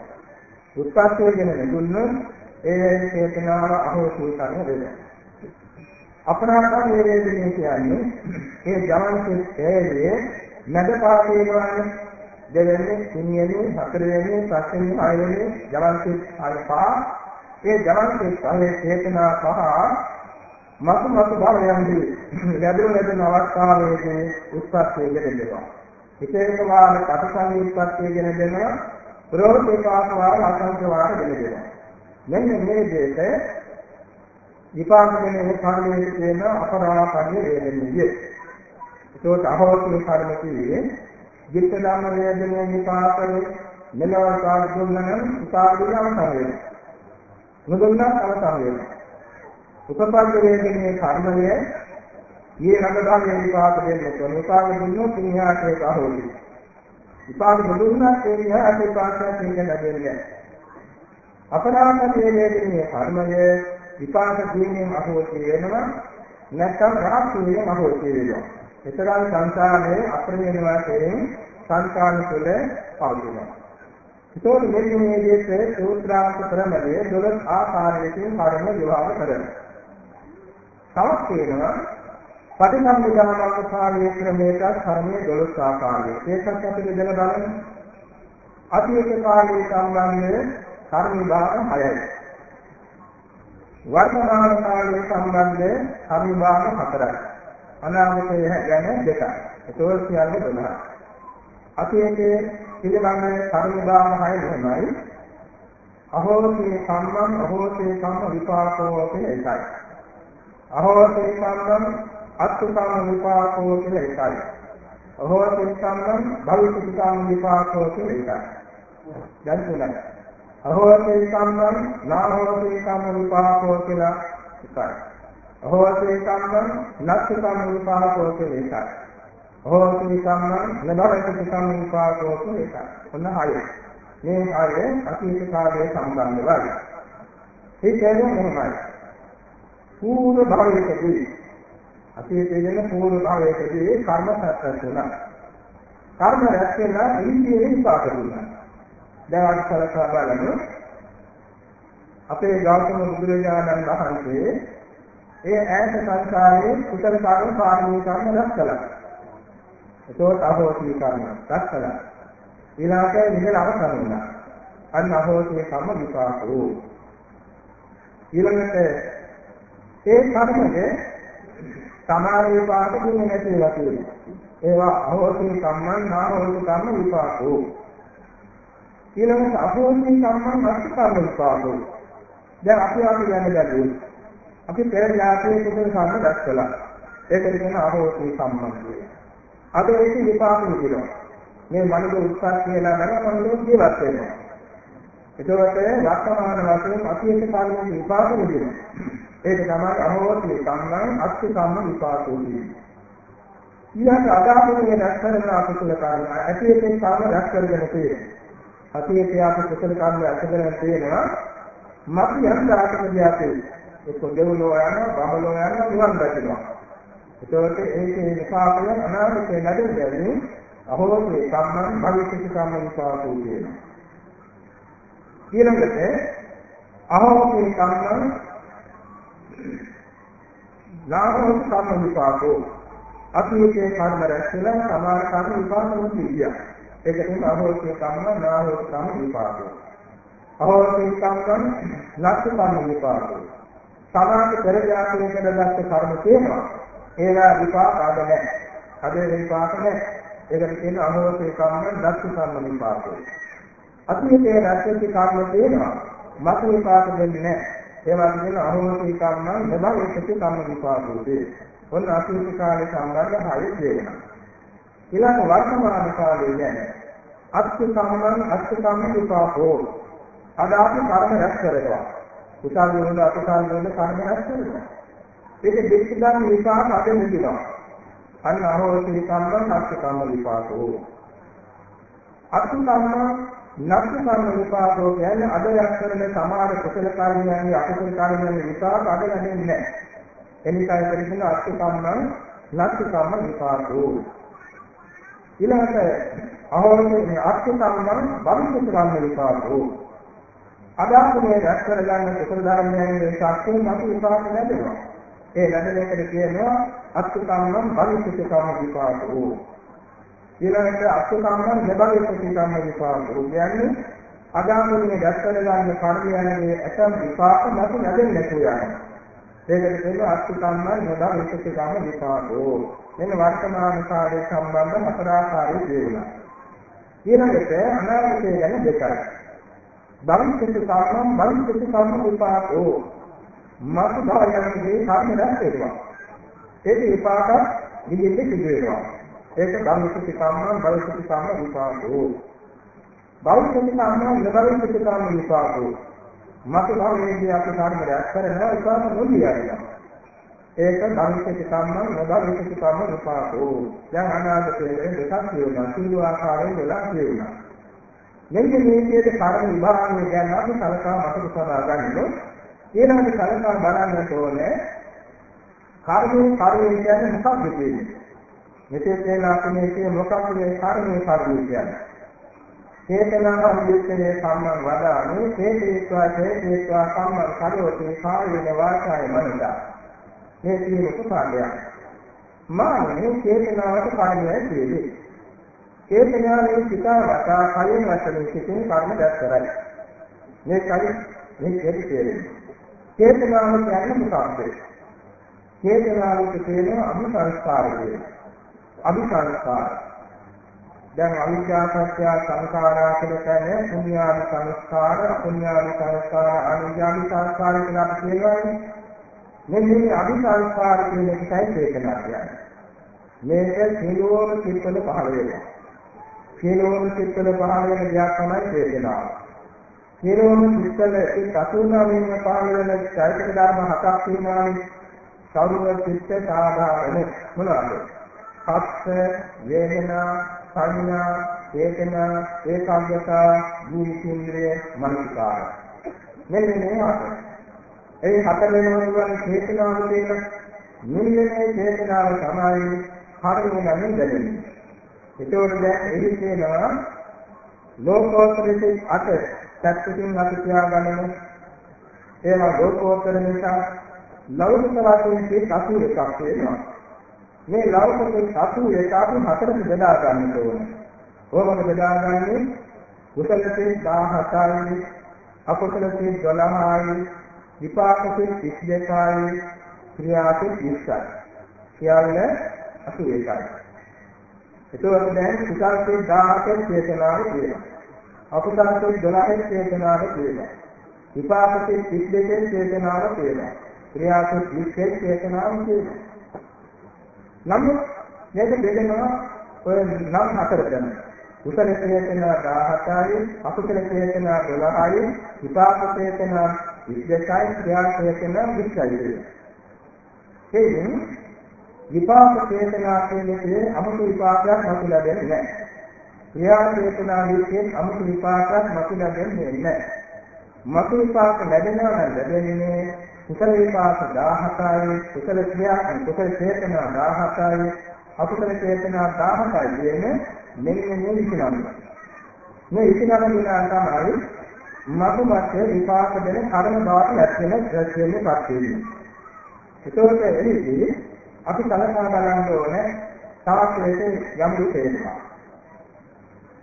[SPEAKER 1] උත්පත්තිය ගැන දුන්නොත් ඒ චේතනාව අහෝසී කරන දෙයක්. අපරාධ වේදනය කියන්නේ ඒ ජවන්ති හේයේ නැද පාපේනවනේ දෙවෙනි තුන්වෙනි හතරවෙනි පස්වෙනි හයවෙනි ජවන්ති හය පහ ඒ ජවන්ති පහේ චේතනා පහ මතු මතු භවයන්දී ලැබුණු ලැබෙන අවස්ථාවේදී උත්පත්තිය ගෙනෙනවා. විශේෂ වාර කටසංගී උත්පත්තිය ගෙන දෙනවා. ප්‍රෝධිකාස වාර අසංක වාර ගෙන දෙනවා. මෙන්න මේ දෙයට විපාක දෙන ඒ කර්මයේ තියෙන අපරාපණ්‍ය වේදනීය. ඒකට අහෝසි කර්ම කියේ ජිත්ත ධම්ම වේදනීය විපාකේ මෙලොව කාල දුන්නනම් විපාක දෙන අවසන් වෙනවා. නොදුන්නත් අවසන් වෙනවා. උපපද්ද වේදනේ කර්මය ඊයේ රඟදාමයේ විපාක දෙන්නේ කොහොම විපාක දුන්නොත් ඉන්හාට ඒක අහෝලි. විපාක දුන්නා ඒ ඉන්හාට විපාකයක් දෙන්න ලැබෙන්නේ අපරාධ වේදනේ කර්මය විපාක දීමෙන් අහෝලි වෙනවා නැත්නම් රහත් වීමෙන් අහෝලි වෙනවා. එතරම් සංසාරයේ අප්‍රමේය වශයෙන් සංකාන තුළ පවතිනවා. ඒතකොට මෙන්න මේ විදිහට සූත්‍රාන්ත ක්‍රමයේ 12 ආකාරයකින් කර්ම විවාහ කරනවා. තවත් තියෙනවා පටිසම්භිදානංගසාරයේ ක්‍රමයට කර්මයේ 12 ආකාරයේ. ඒකත් අපි බෙදලා බලමු. අතීත කාලයේ සම්බන්ධ කර්ම විභාග 6යි. වර්තමාන කාලයේ සම්බන්ධ කර්ම විභාග 4යි. අනාගතයේ ගැන දෙකයි. ඒතකොට කියන්නේ 12. අතීතයේ පිළිබඳ කර්ම විභාග 6 තමයි. අහෝසී කම්මං අහෝසී කම්ම විපාකෝ කියන එකයි. අහෝසේ සම්මන් අත්තුකාම විපාකෝ කියලා එකයි. අහෝසේ සම්මන් භවිෂිතාම විපාකෝ කියලා එකයි. දැන් තුනයි. අහෝසේ සම්මන් නාහෝසේ කම්ම විපාකෝ කියලා එකයි. අහෝසේ සම්මන් නත්තුකාම විපාකෝ කියලා එකයි. අහෝසේ සම්මන් නබවිෂිතාම විපාකෝ කියලා එකයි. ඔන්න හයයි. මේ හය අතීත කාලයේ සම්බන්ධවයි. ඒ කියන්නේ මොනවද? පූර්ව භවයකදී අතීතයේ දෙන පූර්ව භවයකදී කර්ම සත්‍ය තුනක්. කර්ම රැස් වෙලා ඉන්දියේ විපාක දුන්නා. දැන් අපි සලකා බලමු. අපේ ගෞතම බුදුරජාණන් වහන්සේ ඒ ඈත සංසාරයේ කුසල කර්ම පාරමී කර්ම රැස් කළා. ඒකෝත් අහෝසි කර්ම රැස් කළා. ඊළඟට නිදල අවසන් වුණා. අන්න අහෝසි කර්ම විපාකෝ. ඊළඟට ඒ කර්මය සමාන විපාක දුන්නේ නැති වෙලා තියෙනවා. ඒවා අහෝසි කම්මං නාහෝසි කම්ම විපාකෝ. ඊළඟට අහෝසි කම්මං අස්ස කර්ම විපාකෝ. දැන් අපි අපි යන්නේ බැලුවොත් අපි පෙර ඥාතියේ කුසල කර්ම දැක්කලා. ඒකට කියන අහෝසී සම්බන්ධය. අද ඒක විපාක විදිනවා. මේ මනුෂ්‍ය උත්සාහ කියලා නම මනුෂ්‍ය ජීවත් වෙනවා. එතකොට වර්තමාන වශයෙන් අතීත කාලයේ විපාක විදිනවා. ඒක තමයි අහෝසී සම්මන් අක්ෂි සම්ම විපාකෝ කියන්නේ. ඊට අදාළව රැස් කරන අකුසල කර්ම අතීතේ කර්ම රැස් කරගෙන තියෙනවා. අතීතයේ අපි කුසල කර්ම රැස් කරගෙන තියෙනවා. මත් යම් දායකකදී අපි එක්ක දෙවලෝ යනවා බබලෝ යනවා නිවන් දැකනවා. ඒකෝට ඒකේ විපාකය අනාගතේ ලැබෙන්නේ අහෝසේ කම්මං භවිෂ්‍යති කම්ම විපාකෝ කියනවා. ඊළඟට අහෝසේ කම්මං නාමෝස කම්ම විපාකෝ අතීතයේ කර්ම රැස්ලා සමාන කර්ම විපාක නොතිය. ඒක තමයි අහෝසේ කම්ම නාමෝස කම්ම විපාකෝ. අහෝසේ කම්මං ලක්ෂ කම්ම විපාකෝ සමාජ පෙර ජාතියේ කරගත්ත කර්ම තියෙනවා. ඒවා විපාක අද නැහැ. අද විපාක නැහැ. ඒකට කියන අමෝසේ කර්ම දක්ෂ කර්ම විපාකය. අතීතයේ රැස්වෙච්ච කර්ම තියෙනවා. මත විපාක දෙන්නේ නැහැ. ඒවා කියන අමෝසේ කර්ම නබලෙච්ච කර්ම විපාකෝදී. ඔන්න අතීත කාලේ සම්බන්ධ හය දෙනවා. ඊළඟ වර්තමාන කාලේ ගැන අත්ති කම්මං අත්ති කම්ම විපාකෝ. අද අපි කර්ම රැස් කරනවා. කුසල් වල අකුසල් වල කර්ම රැස් කරනවා. ඒක දෙවිසුදාන විපාක අද නෙදිනවා. අන්න අහෝසි කම්ම නැක්ෂ කම්ම විපාකෝ. අසු කම්ම නැක්ෂ කම්ම විපාකෝ කියන්නේ අද යක් කරන සමාන කුසල කර්මයන්ගේ අකුසල කර්මයන්ගේ විපාක අද ලැබෙන්නේ නැහැ. එනිසා පරිසන අසු කම්ම නැක්ෂ කම්ම විපාකෝ. ඊළඟට අහෝසි අසු කම්ම භවිෂ්‍යත් කම්ම විපාකෝ. අදාපුනේ රැස් කරගන්න කුසල ධර්මයන්ගේ ශක්තිය මත විපාක ලැබෙනවා. ඒ ලැබෙන එකට කියනවා අත්කම්මං භවිෂ්‍යති කම්ම විපාකෝ. ඊළඟට අත්කම්මං නබවිෂ්‍යති කම්ම විපාකෝ. කියන්නේ අදාපුනේ රැස් කරගන්න කර්මයන්ගේ ඇතම් විපාක මත ලැබෙන්නේ නැතුව යනවා. ඒකට කියනවා අත්කම්මං නබවිෂ්‍යති කම්ම විපාකෝ. මෙන්න වර්තමාන කාලයේ සම්බන්ධ හතරාකාරී දේවල්. ඊළඟට අනාගතය ගැන දෙකයි. භවිෂ්‍යති කර්මං භවිෂ්‍යති කර්ම විපාකෝ මතු භාවයන්ගේ කර්ම රැස් වෙනවා ඒක විපාක නිදෙන්න සිදු වෙනවා ඒක භවිෂ්‍යති කර්මං භවිෂ්‍යති කර්ම විපාකෝ භවිෂ්‍යති කර්මං නභවිෂ්‍යති කර්ම විපාකෝ මතු භාවයේදී අපි කර්ම රැස් කරනවා විපාක නොදියනවා ඒක භවිෂ්‍යති කර්මං නභවිෂ්‍යති කර්ම විපාකෝ. දැන් අනාගතයේ දෙකක් කියනවා සීල ආකාරයෙන් වෙලා කියනවා මෙන්න මේ විදිහට කර්ම විභාගය ගැන අපි කලකා මතක තබා ගන්න ඊළඟට කලකා බලන්න ඕනේ කර්මයේ කර්මය කියන්නේ මොකක්ද කියන්නේ? මෙතේ තියෙන අපි මේ කියන මොකක්ද මේ කර්මයේ කර්මය කියන්නේ? චේතනාව විචේ සම්මන් වදානේ චේතේත්වා චේතේත්වා සම්මන් කරෝති කායේන වාචාය මනසා මේ කියන උපපාදයක් මානේ චේතනාවට කාර්යය කියන්නේ චේතනාවේ සිතාවතා කයෙන් වශයෙන් සිටින කර්ම දැක් කරයි. මේ කයි මේ හේතු චේතනාව කියන්නේ මොකක්ද? චේතනාවට කියන අභිසංස්කාර කියන. අභිසංස්කාර. දැන් අවිද්‍යාසත්‍ය සංඛාරා කියලා කියන්නේ පුඤ්ඤාවි සංස්කාර, අපුඤ්ඤාවි සංස්කාර, අනුඤ්ඤාවි සංස්කාර කියලා අපි කියනවානේ. මෙන්න මේ අභිසංස්කාර කියන එකයි චේතනාව කියන්නේ. මේක සියලුම සිත්වල පහළ වෙනවා. සියලුම සිත්වල පහළ වෙන දෙයක් තමයි චේතනාව. සියලුම සිත්වල ඒ අසුනාවෙන් පහළ වෙන චෛතසික ධර්ම හතක් තියෙනවානේ. සෞරව චිත්ත සාධාරණ මොනවාද? හස්ස, වේදනා, සංඥා, චේතනා, ඒකාග්‍රතා, ජීවිතේන්ද්‍රය, මනසකාර. මෙන්න මේ හත. ඒ හතර වෙනවා චේතනාව කියන මෙන්න මේ චේතනාව තමයි හරියම නැගෙන්නේ. ඒකෝට දැන් එහි තියෙනවා ලෝකෝත්තර අට පැත්තකින් අපි තියාගන්නමු ඒවා ලෝකෝත්තර නිසා ලෞකික වශයෙන් මේ 81ක් වෙනවා. මේ ලෞකික 81 අපි හතරට බෙදා ගන්න ඕනේ. කොහොමද බෙදාගන්නේ? කුසලසේ 17යි අකුසලසේ 12යි විපාකසේ 32යි ක්‍රියාසේ 20යි සියල්ල 81යි එතකොට දැන් කුසල්සේ 17 චේතනාව තියෙනවා. අකුසල්සේ 12 චේතනාව තියෙනවා. විපාකසේ 32 චේතනාව තියෙනවා. ක්‍රියාසුත් විශේෂ චේතනාව කියනවා. නමුත් මේක බෙදෙනවා ඔය නම් හතරටම. කුසල චේතනා 17යි, අකුසල චේතනා 12යි, විපාක චේතනා 22යි, ක්‍රියා චේතනා 20යි. එයින් විපාක චේතනා කියන්නේ අමුතු විපාකයක් නැති ලැබෙන්නේ නැහැ. ක්‍රියා චේතනා විශේෂ අමුතු විපාකයක් නැති ලැබෙන්නේ නැහැ. මතු විපාක ලැබෙනවා නම් ලැබෙන්නේ කුසල විපාක 17යි කුසල ක්‍රියා කුසල චේතනා 17යි අකුසල චේතනා 17යි කියන්නේ මෙන්න මේ විචනම මේ විචනම දිනා තමයි මතුමත් විපාක දෙන කර්ම බවට ලැබෙන ද්‍රව්‍යයේ පත් වෙන්නේ ඒකෝට එළිදී අපි කලකා බලන්න ඕනේ තවත් ලෙස යම් දෙයක්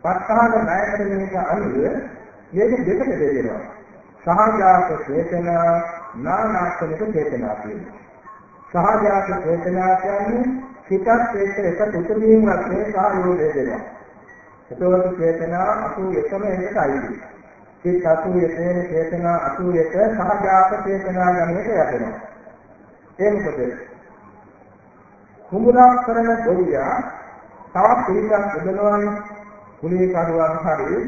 [SPEAKER 1] පස්හාන ණයකරණයට අනුව මේක දෙකට බෙදෙනවා සහජාත චේතනා නානාත්මක චේතනා කියනවා. සහජාත චේතනා කියන්නේ සිතත් එක්ක එක තුතමින් වශයෙන් සහයෝගය දෙනවා. ඒතකොට චේතනා අසු එකම එකයි. සිත අසු එකේන චේතනා අසු එක සහජාත චේතනා ගන්නට යටෙනවා. ඒ මොකද? කුඹුරක් කරන ගොවියා තවත් පිළිගත් යදනවානේ කුලී කඩුවන් හරි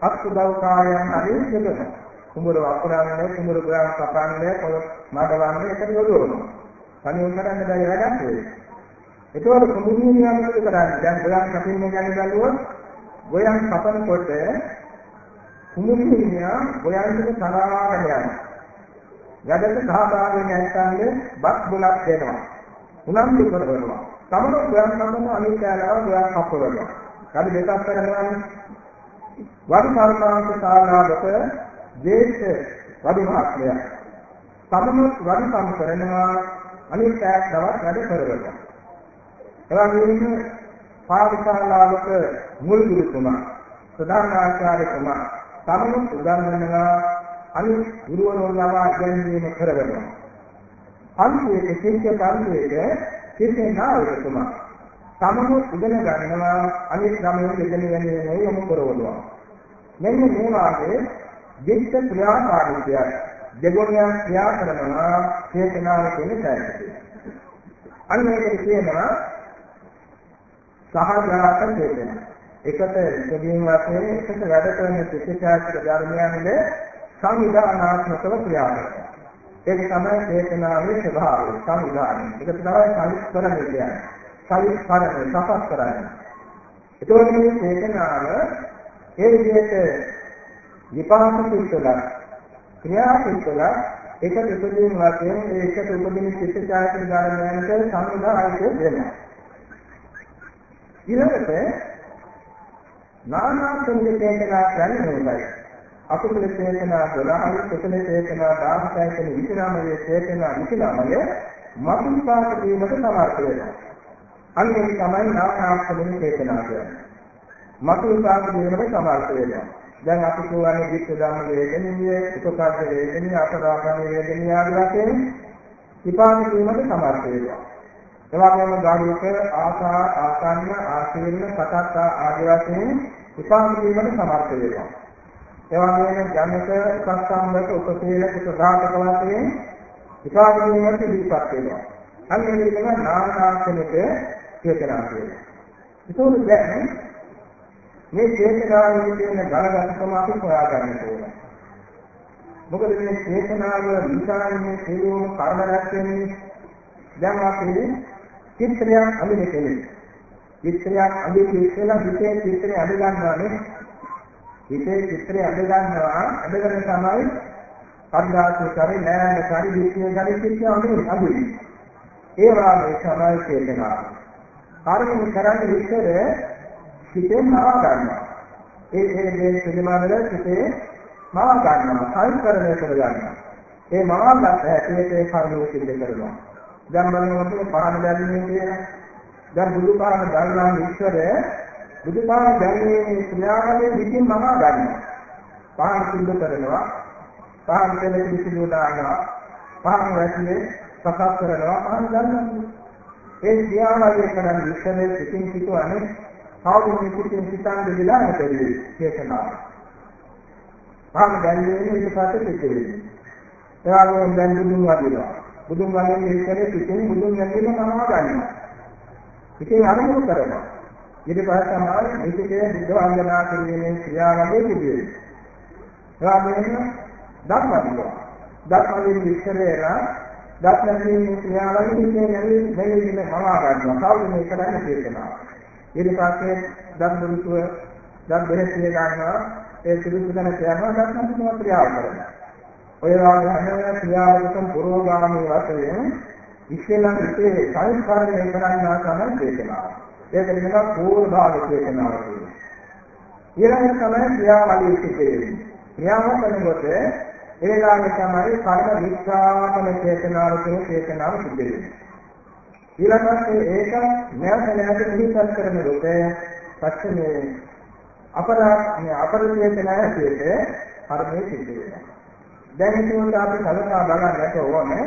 [SPEAKER 1] අත්දව කායයන් හරි යදනවා. කුඹුර වපුරන්නේ කුඹුර ග්‍රාම කපන්නේ පොළ මඩවන්නේ එකට යොදවනවා. කණියුම් කරන්න බැරි වැඩක් ඒක. ඒකවල කුඹුරින් යන්නේ කරන්නේ. දැන් ග්‍රාම කපින්න යන බැලුවොත් ගොයන් කපනකොට කුඹුරින් ගොයන්ට තරහාගෙන යනවා. යඩට සහභාගී නැත්නම් බත් බුලක් දෙනවා. උනන්දු කරනවා. තමන ගොයන් කපන අනිත්‍යලාව ගොයන් කපනවා. කඩ දෙකක් කරනවානේ. වඩු කර්මාන්ත ශාලාවක ජේෂ්ඨ වඩු මහත්මය තමනුත් වඩුකම් කරනවා අනිත් පැයක් දවස් වැඩ කරනවා එවැගේම පාඨශාලාවක මුල් ගුරුතුමා ප්‍රධාන ආචාර්යතුමා තමනුත් උගන්වනවා අනිත් ගුරුවරුන් ලබා ගැනීම කරනවා පන්තියේ ශිෂ්‍ය පන්තියේ ශිෂ්‍ය නායකතුමා තමනුත් ඉගෙන ගන්නවා අනිත් ළමයින් ඉගෙන ගැනීම යොමු කරවනවා මෙන්න මේ වාගේ දෙක්ක ක්‍රියාකාරීත්වය දෙගොල්ලන් ක්‍රියා කරනවා චේතනාව කියන පැත්තට. අන්න ඒකට කියනවා සහජාත චේතන. එකට ඉදීන් වශයෙන් එකට වැඩ කරන චිත්තචෛතසික ධර්මයන්ගේ සංවිධානාත්මකව ක්‍රියා කරනවා. ඒක තමයි චේතනාවේ ස්වභාවය සංවිධානය. ඒක තමයි සංස්කරණය කියන්නේ. සංස්කරණය සකස් කරන්නේ. ඒතකොට මේ චේතනාව ඒ විදිහට විපාක කුසල ක්‍රියා කුසල එකට උපදින වශයෙන් ඒකට උපදින චිත්තචෛතසික ධර්මයන්ට සම්බන්ධයි වෙනවා. ඊළඟට නානාත්මික චේතනා කියන්නේ අකුසල චේතනා 12යි කුසල චේතනා 16යි කියන විචාරමයේ චේතනා විචාරමය මතුපාත වීමට සමර්ථ වෙනවා. අන්නේ තමයි නානාත්මික චේතනා කියන්නේ. මතුපාත වීමට සමර්ථ වෙනවා. දැන් අපි කියන්නේ විච්ඡ ධම්ම වේදනීය, උපකාශ වේදනීය, අපරාපණ වේදනීය ආදී වශයෙන් විපාක දීමට සමර්ථ වෙනවා. එවාගෙම ගාමික ආසා ආසන්න ආශීර්ණ කටක් ආදී වශයෙන් විපාක දීමට සමර්ථ වෙනවා. එවාගෙම ජනක උපස්තම්භක උපසීලක සදාතක වශයෙන් විපාක දීමට දීපත් වෙනවා. අන්න ඒක තමයි නානාසනෙක චේතනා කියන්නේ. ඒක දැන් මේ චේතනාවේ තියෙන බලගත්කම අපි හොයාගන්න ඕනේ. මොකද මේ චේතනාව නිසානේ සියලුම කර්ම රැස් වෙන්නේ. දැන් අපි චිත්‍රයක් අඳින කෙනෙක්. චිත්‍රයක් අඳින කියලා හිතේ චිත්‍රය අඳ ගන්නවානේ. හිතේ චිත්‍රය අඳ ගන්නවා අඳගෙන තමයි පද්දාසු කරේ නෑන කරි විශ්ේ කරි චිත්‍රය අඳින්නේ අඳින්නේ. ඒ වාගේ තමයි චේතනාව. කර්ම කරන්නේ විතර සිතෙන් මවා ගන්නවා. ඒ ඒ දේ පිළිබඳව සිතේ මවා ගන්නවා. සංස්කරණය කර ගන්නවා. ඒ මවා ගන්න හැටියට ඒ කර්මය සිද්ධ කරනවා. දැන් මම ඔතන පහන දැල්ලේ කියන දැන් බුදු පහන දැල්ලා ඉස්සර බුදු පහන දැල්ලේ ක්‍රියාවලිය විදිහින් මවා ගන්නවා. පහන සිද්ධ කරනවා. පහන දෙලේ පිළිසිදු දානවා. පහන වැටිනේ සකස් කරනවා. පහන දැල්ලා ඒ ක්‍රියාවලිය කරන්නේ ඉස්සරේ සිතින් සිටුවනේ කවුරුන් කුටින් සිතන් දෙලා නැතේ චේතනාව. භාග දැල්ලේ ඊට පස්සේ පිටේ. ඒ වගේම දැන් දුදුන් වදිනවා. බුදුන් වහන්සේ ඉස්සරේ පිටින් බුදුන් ගැනීම සමා ගන්නවා. ඉතින් අරමුණු කරනවා. ඊට පස්සේ තමයි මේකේ බුද්ධ වන්දනා කිරීමේ ක්‍රියාවලිය සිදුවේ. එවාගෙම ධර්මදිනවා. ධර්මයෙන් විස්තරේලා ධර්මයෙන් ක්‍රියාවලිය ඉන්නේ නැති මෙලින් මවා ගන්නවා. කවුද මේ කරන්නේ කියලා. ඊට පස්සේ ධර්ම දුරුව ධර්ම දෙහෙත් ගන්නවා. ඒ සුදුසු තැන කියනවා ධර්ම ක්‍රියාව කරනවා. ඔය වගේ හැම ක්‍රියාවකටම පුරෝගාමී වශයෙන් ඉස්සෙල්ලා ඉතේ සංස්කාරණය කරන්නා තමයි දේශනාව. ඒක නිකන් පූර්ව භාග දේශනාව කියන්නේ. ඊළඟට තමයි ක්‍රියාවලිය සිදුවෙන්නේ. ක්‍රියාව කරනකොට ඒලාගේ තමයි කර්ම විස්වාපන චේතනාව කියන චේතනාව සිදුවෙන්නේ. ඊළඟට ඒක නැවත නැවත පිළිපත් කරනකොට පස්සේ අපරාධ අපරිචේතනාව ඇතුළේ කර්මයේ සිදුවෙනවා. දැන් ඒකෝට අපි කලකා බලන්නට ඕනේ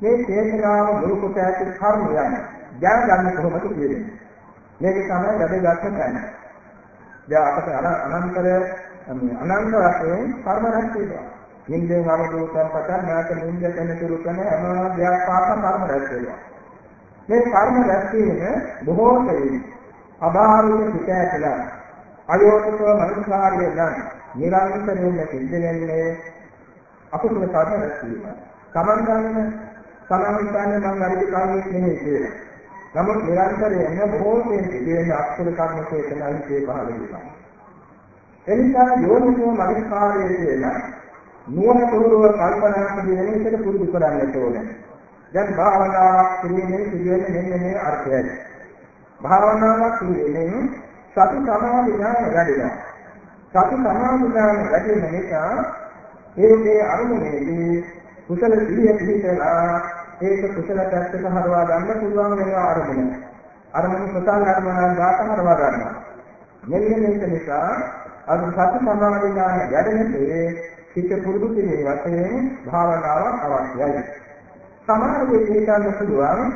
[SPEAKER 1] මේ චේතනාව මුල් කොට ඇති කර්මයන් දැනගන්න කොහොමද කියන්නේ. මේක තමයි වැදගත්ම තැන. දැන් අපට අනන්තර අනන්ත වශයෙන් කර්ම රැස් වෙනවා. නින්දෙන් අවබෝධයෙන් පටන් නැවත නින්ද කෙන තුරු කරන හැම දෙයක් පාස කර්ම රැස් වෙනවා. මේ කර්ම රැස් වීම බොහෝ දෙයි අභාවික පිට ඇතලා අයෝතික මනුෂ්‍යාරිය නම් නිරන්තරයෙන් සිද්ධ වෙන්නේ අකුසල කර්ම රැස් වීම. Taman ගන්න සමාහිතානේ මම අරිදි කාර්යයක් නෙමෙයි කියලා. නමුත් නිරන්තරයෙන්ම බොහෝ දෙනෙක් කියන අකුසල කර්ම චේතනාවේ පහළ වෙනවා. එනිසා යෝනිසෝ මනස්කාරයේ කියන නුවණ පුරුව කල්පනා කරගෙන ඉන්නට පුරුදු කරන්නට ඕනේ. දැන් භාවනාවක් කිරීමේ සිදුවෙන මෙන්න මේ අර්ථයයි. භාවනාවක් කිරීමෙන් සති සමාධි ඥාන වැඩිලා. සති සමාධි ඥාන වැඩි වෙන නිසා ඒකේ අරමුණේදී කුසල සිහිය පිහිටලා ඒක කුසල පැත්තට හරවා ගන්න පුළුවන් වෙනවා අරමුණ. අරමුණ කුසල අරමුණෙන් දාත හරවා ගන්නවා. මෙන්න මේක නිසා අර සති සමාධි ඥාන වැඩෙන්නේ සිත පුරුදු කිරීම වශයෙන් භාවනාවක් අවශ්‍යයි. සමහර වෙලෙට හිතන්න පුළුවන්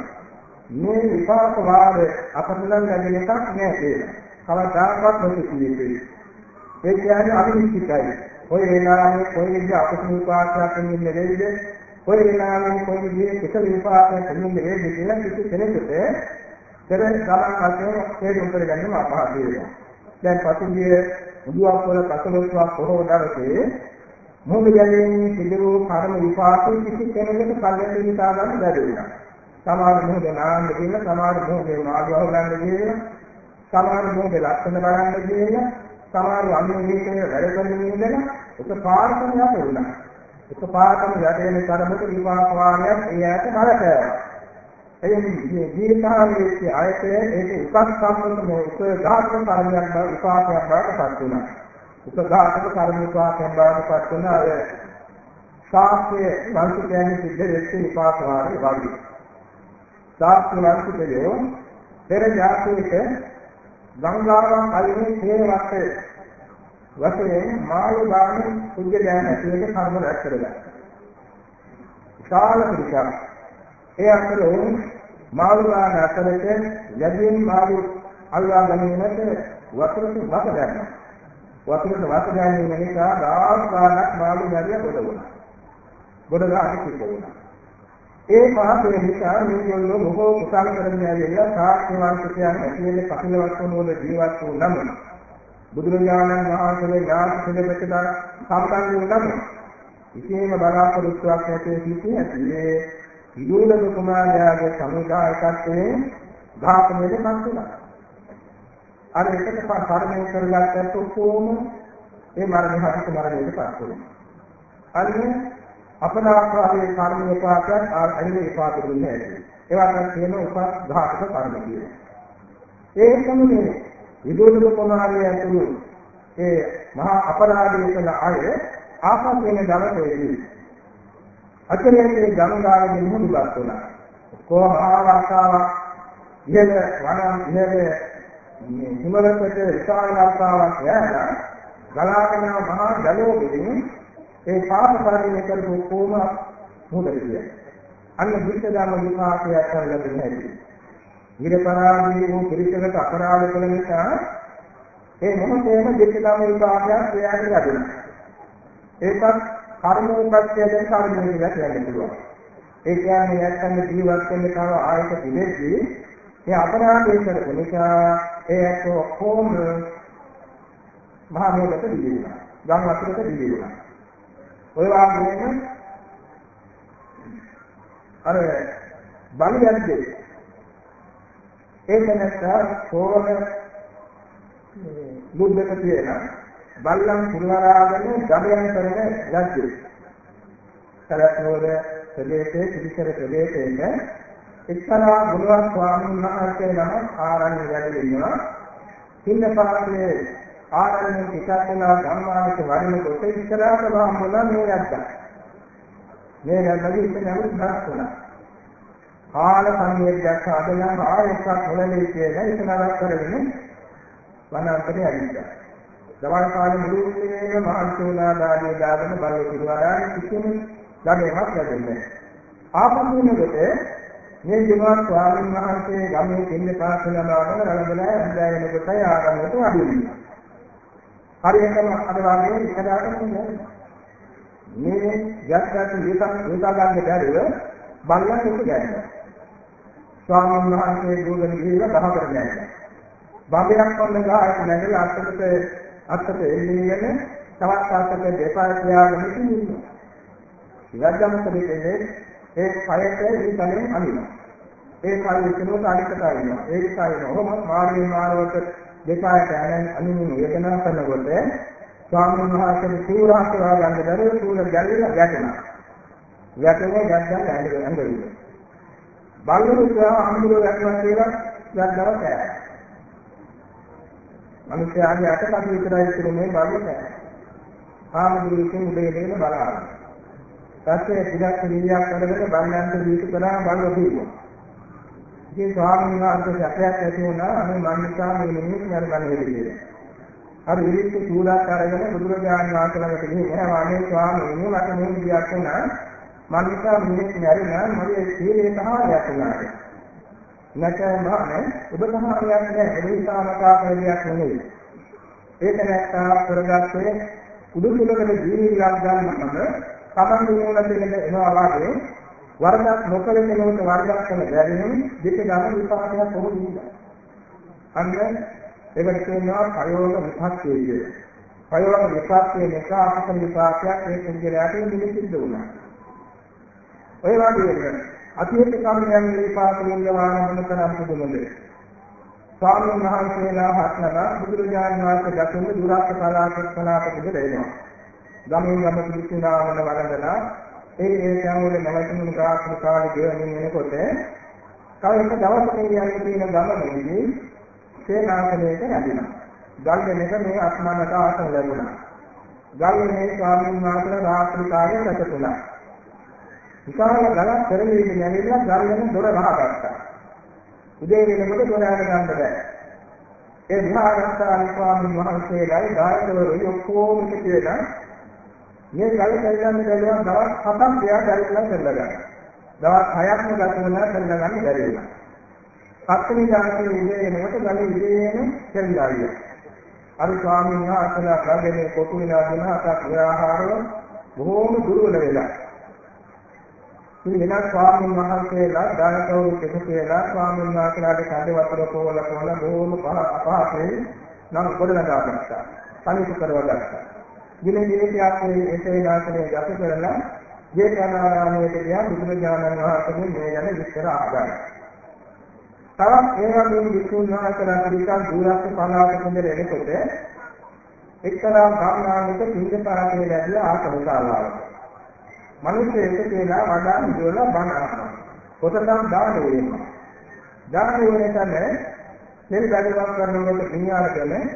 [SPEAKER 1] මේ විපාක වාද අපතලන් ලැබෙන එකක් නෑ කියලා. කවදාකවත් නොසිතියේ. ඒ කියන්නේ අවිනිශ්චිතයි. කොයි වෙලාවෙ කොයි විදිහ අකුසල විපාකයක් එන්නේ නැද්ද? කොයි වෙලාවෙ කොයි විදිහේ කුසල විපාකයක් එන්නේ නැද්ද කියලා කිසි කෙනෙකුට පෙර ගමන් වශයෙන් තේරුම් කරගන්නම අපහසු වෙනවා. දැන් පසුගිය මුදුවක් වල පසලොස්වක් පොහොව දවසේ මොහොත ගැලෙන්නේ සිදු කර්ම විපාක කිසි කෙනෙකුට කල්යන නිසා ගන්න බැරි වුණා. සමහර මොහොත නාන්න කියන සමහර මොහොත මාර්ගය හොලන්න කියන සමහර මොහොත ලක්ෂණ බලන්න කියන සමහර අනුමේතයේ වැඩ කරමින් ඉඳලා එක පාරකම යට වුණා. එක පාරකම යට වෙන තරමට විපාක වාරයක් ඒ ඇයට බලපෑවා. එයින් මේ ජීවිතාවේ ආයතය ඒක උපස්කම්මක මේ උපඝාතක කර්මයක් බව විපාකයක් බවට පත් වුණා. උපඝාතක කර්ම විපාකයක් බවට පත් වුණා. අය ශාස්ත්‍රයේ වංශකයන් සිද්ධ වෙච්ච විපාක වාරය වගේ. ශාස්ත්‍ර වංශකයෝ පෙර ජාතියේ ගංගාවන් අයිනේ තේරවත්තේ වශයෙන් මාළු දාන පුජ්‍යයන් ඇතුළේ කර්ම රැස් කරගන්නවා. විශාල පිළිසක්. ඒ අතර මාළු දාන අතරට යදින් මාළු අල්වා ගැනීමට වතුරට වාස ගන්නවා. වතුරට වාස ගැනීම නිසා රාස් ගානක් මාළු මැරිය ගොඩ වුණා. ගොඩ ගන්න සිද්ධ වුණා. ඒ පාපේ නිසා මේගොල්ලෝ බොහෝ කුසල කරගෙන ඇවිල්ලා සාක්ෂි වංශකයන් ඇතුළේ කපිල වස්තුන් වල ජීවත් වූ නම් බුදුරජාණන් වහන්සේගේ ඥාති පිළිපෙතන සම්පන්න වූ නම් විශේෂම බලාපොරොත්තුවක් ඇති සිටි ඇතිලේ විදුලක කුමාරයාගේ සමුදායකත්වයේ ධාතමයේ පත් වුණා. අර එකට කර්මය කරගත්තත් ඔක්කොම ඒ මරණය හරිත මරණයට පත් වුණා. අන්නේ අපදාකාරයේ කර්ම විපාකයන් අනිත් විපාක දුන්නේ නැහැ. ඒවට කියන උපඝාතක කර්ම කියනවා. ඒ තමයි විදුලක කුමාරය ඇතුළු ඒ මහා අපරාධය කළ අය ආපස්සෙන දවසේදී අචරයේ ගංගාවේ මුහුදුපත් වුණා. කොහොම ආවාසාවක් ඉහළ වනම් ඉහළ මේ හිමලකට විශාල වර්ෂාවක් යනවා. ගලාගෙන මහා ජලෝකෙකින් ඒ පාප කර්මය කරපු කොම මොහොතේ කියන්නේ. අන්න බුද්ධ ධර්ම විපාකයක් ලැබෙන්නේ නැහැ. නිරපරාදී වූ පිරිසකට අපරාධ කළ නිසා ඒ මොහොතේම බුද්ධ ධර්ම විපාකයක් එයාට ලැබෙනවා. ඒකත් කර්මෝපත්‍යයෙන් කර්මයෙන් කියලා කියන්න පුළුවන්. ඒ කියන්නේ නැත්තම් ජීවත් වෙන්න තව ආයත පිළිදී ඒ අපරාධය කරපු නිසා ඒක කොහොම මහා මොහොතට දිවිලා. ගම් වතුරට දිවිලා. ඔය වගේම අර බලයන්ගේ ඒක නැත්නම් කොහොම බුද්ධක තියෙන බල්ලන් පුරවරාගෙන ගමයන් කරන ලද්දේ. සරත්නෝර ප්‍රදේශයේ පිළිසර ප්‍රදේශයේ එක්තරා ගුණවත් ස්වාමීන් වහන්සේ නම ආරණ්‍ය වැඩ ඉන්නවා. හින්නපාතේ ආරණ්‍ය පිටකලා ධම්මාවිත වඩිනකොට ඉස්සරහට වහමුණා මේ යද්දා. මේ යද්දාගේ ඉන්න නමුත් බස් වුණා. කාල සංවේදයක් ආදලන් ආයෙත් මොළලේ කියලා ඉතනක් කරගෙන වනාන්තරේ ඇවිත්තා. දවල් කාලේ මුළුමනින්ම මහන්සියුණා දාඩිය දාගෙන බලේ පිරවදාන කිසිම ළමයක් ලැබෙන්නේ නැහැ. ආපසු වෙනකොට මේ ජීවත් ස්වාමීන් වහන්සේ ගමේ දෙන්න පාසල ලාගෙන රළදලා ඇඳලා එනකොට ආරම්භයට වඩිනවා. හරියටම අද වගේ ඉස්සරහට මේ යක්ෂයන් විතක් විතක් ගන්න බැරිව බල්ලන් එක ගන්නවා. ස්වාමීන් වහන්සේ දුවගෙන ගිහිල්ලා ගහකට ගන්නවා. බබයක් වන්න ගහට නැගලා අත්තට අත්තට එල්ලීගෙන තවත් අත්තට දෙපා තියාගෙන ඉන්නවා. ඉවද්දම දෙන්නේ ඒ කයට ඉතලෙන් අනිනවා. ඒ කාලේ කිනෝට අනිකට අනිනවා. ඒක කායින ඔහොම මාර්ගයෙන් මාර්ගයට දෙපායට යන අනිමින් වේදනා කරනකොට ස්වාමීන් වහන්සේ සූරාස්තව ගන්න දරුවෝ සූර ගැලවිලා ගැටෙනවා. ගැටෙන්නේ ගැද්දන් ඇඟේ ඇඟේ. බල්ලුවා අමුරු වැටුණා කියලා ගැද්දව කෑ. මිනිස්යාගේ අටකට විතරයි ඉතුරුනේ බලු කෑ. ආමුදුරුකින් උදේ දෙන බලන්න. පස්සේ ටිකක් නිලියක් කරගෙන බල්ලන්ට දීතු කරා බලු දීලා. ඉතින් ස්වාමීන් වහන්සේ සැපයක් ඇති වුණා අනේ මන් නිසා මේ මිනිස් මර ගන්න හේතුව. අර විරිත් සූදාත් අරගෙන බුදුරජාණන් වහන්සේ ළඟට ගිහින් එනවා අනේ ස්වාමීනි මට මේ විදියක් වුණා මන් නිසා මිනිස් මැරුණා මගේ සීලේ සහායයක් වුණා. නැකමනේ ඔබ සහායයක් නැහැ ඒ නිසා මකාපරියක් නෙවෙයි. ඒක නැත්තා කරගත්තේ උඩුසුලකට ජීවිතයක් ගන්නකම තමන් දුන්නා දෙන්න එනවා වාගේ වරදක් නොකළ කෙනෙකුට වරදක් කළ බැරිනම් දෙක ගන්න විපාකයක් කොහොමද ඉන්නේ? අන්න ඒකට කියනවා ප්‍රයෝග විපක්ෂය කියලා. ප්‍රයෝග විපක්ෂය නිසා අපතන විපාකයක් ඒ කුංජලයට නිමිතිද වුණා. ඔය වගේ අතිහෙත් කර්මයන් විපාක නියමාන මොන තරම් පුදුමද? ස්වාමීන් වහන්සේලා හත්නලා බුදුරජාණන් වහන්සේ දකින්න දුරස්ත කලාප කලාපකද දෙනවා. ගමින් ගම පිළිතුනාමන වරදලා ඒ ඒ තැන්වල නැවතුණු ගාස්තු කාලේ ගෙවමින් එනකොට තව එක දවසක යන්නේ තියෙන ගමනේදී සේනාසනයක රැඳිනවා. ගල්ගෙනක මේ අස්මනට ආසන ලැබුණා. ගල්ගෙනේ ස්වාමීන් වහන්සේලා රාත්‍රී කාලයේ රැකතුණා. විශාල ගලක් පෙරලීගෙන නැගිටලා ගල්ගෙන දොර වහගත්තා. උදේ වෙනකොට දොර අර ගන්න බෑ. ඒ විහාරස්ථාන ස්වාමීන් වහන්සේලායි දායකවරුයි ඔක්කොම එක කියලා මේ ගල් කැල්ලන්න බැලුවා දවස් 7ක් එයා ගල්ලා කරලා ගන්න. දවස් 6ක්ම ගත වුණා කරලා ගන්න බැරි වුණා. හත්වෙනි දාසේ උදේ එනකොට ගල ඉදීම කෙල්ලා ගියා. අර ස්වාමීන් වහන්සේලා ගල්ගෙන කොටු වෙලා දෙන හතක් ආහාරව බොහෝම දුර්වල වෙලා. මේ වෙනත් ස්වාමීන් වහන්සේලා දායකවරු කෙටු කියලා ස්වාමීන් වහන්සේලාට කඩ වතුර පොවල පොවල බොහෝම අපහසුයි නම් ගොඩනගා ගත්තා. කණිතු කරව ගත්තා. දින දිනකයක් එසේ දාසනේ ගත කරලා ජේතවනාරාමයේ ගියා බුදුරජාණන් වහන්සේගේ මේ යන විස්තර අහගන්න. තවත් ඒ වගේම විසුණු වහන්සේලා පිළිකන් දුරස්ත පලාතක ඉඳලා එනකොට එක්තරා ගාමනානික පිළිපාතේ ලැබිය ආසන ශාලාවක. මිනිස්සු එක කියලා වඩා ඉඳලා බණ අහනවා. පොතනම් දාන වෙනවා. දාන වෙනකන් තෙල් බැලුවක් කරනකොට පියාලගෙන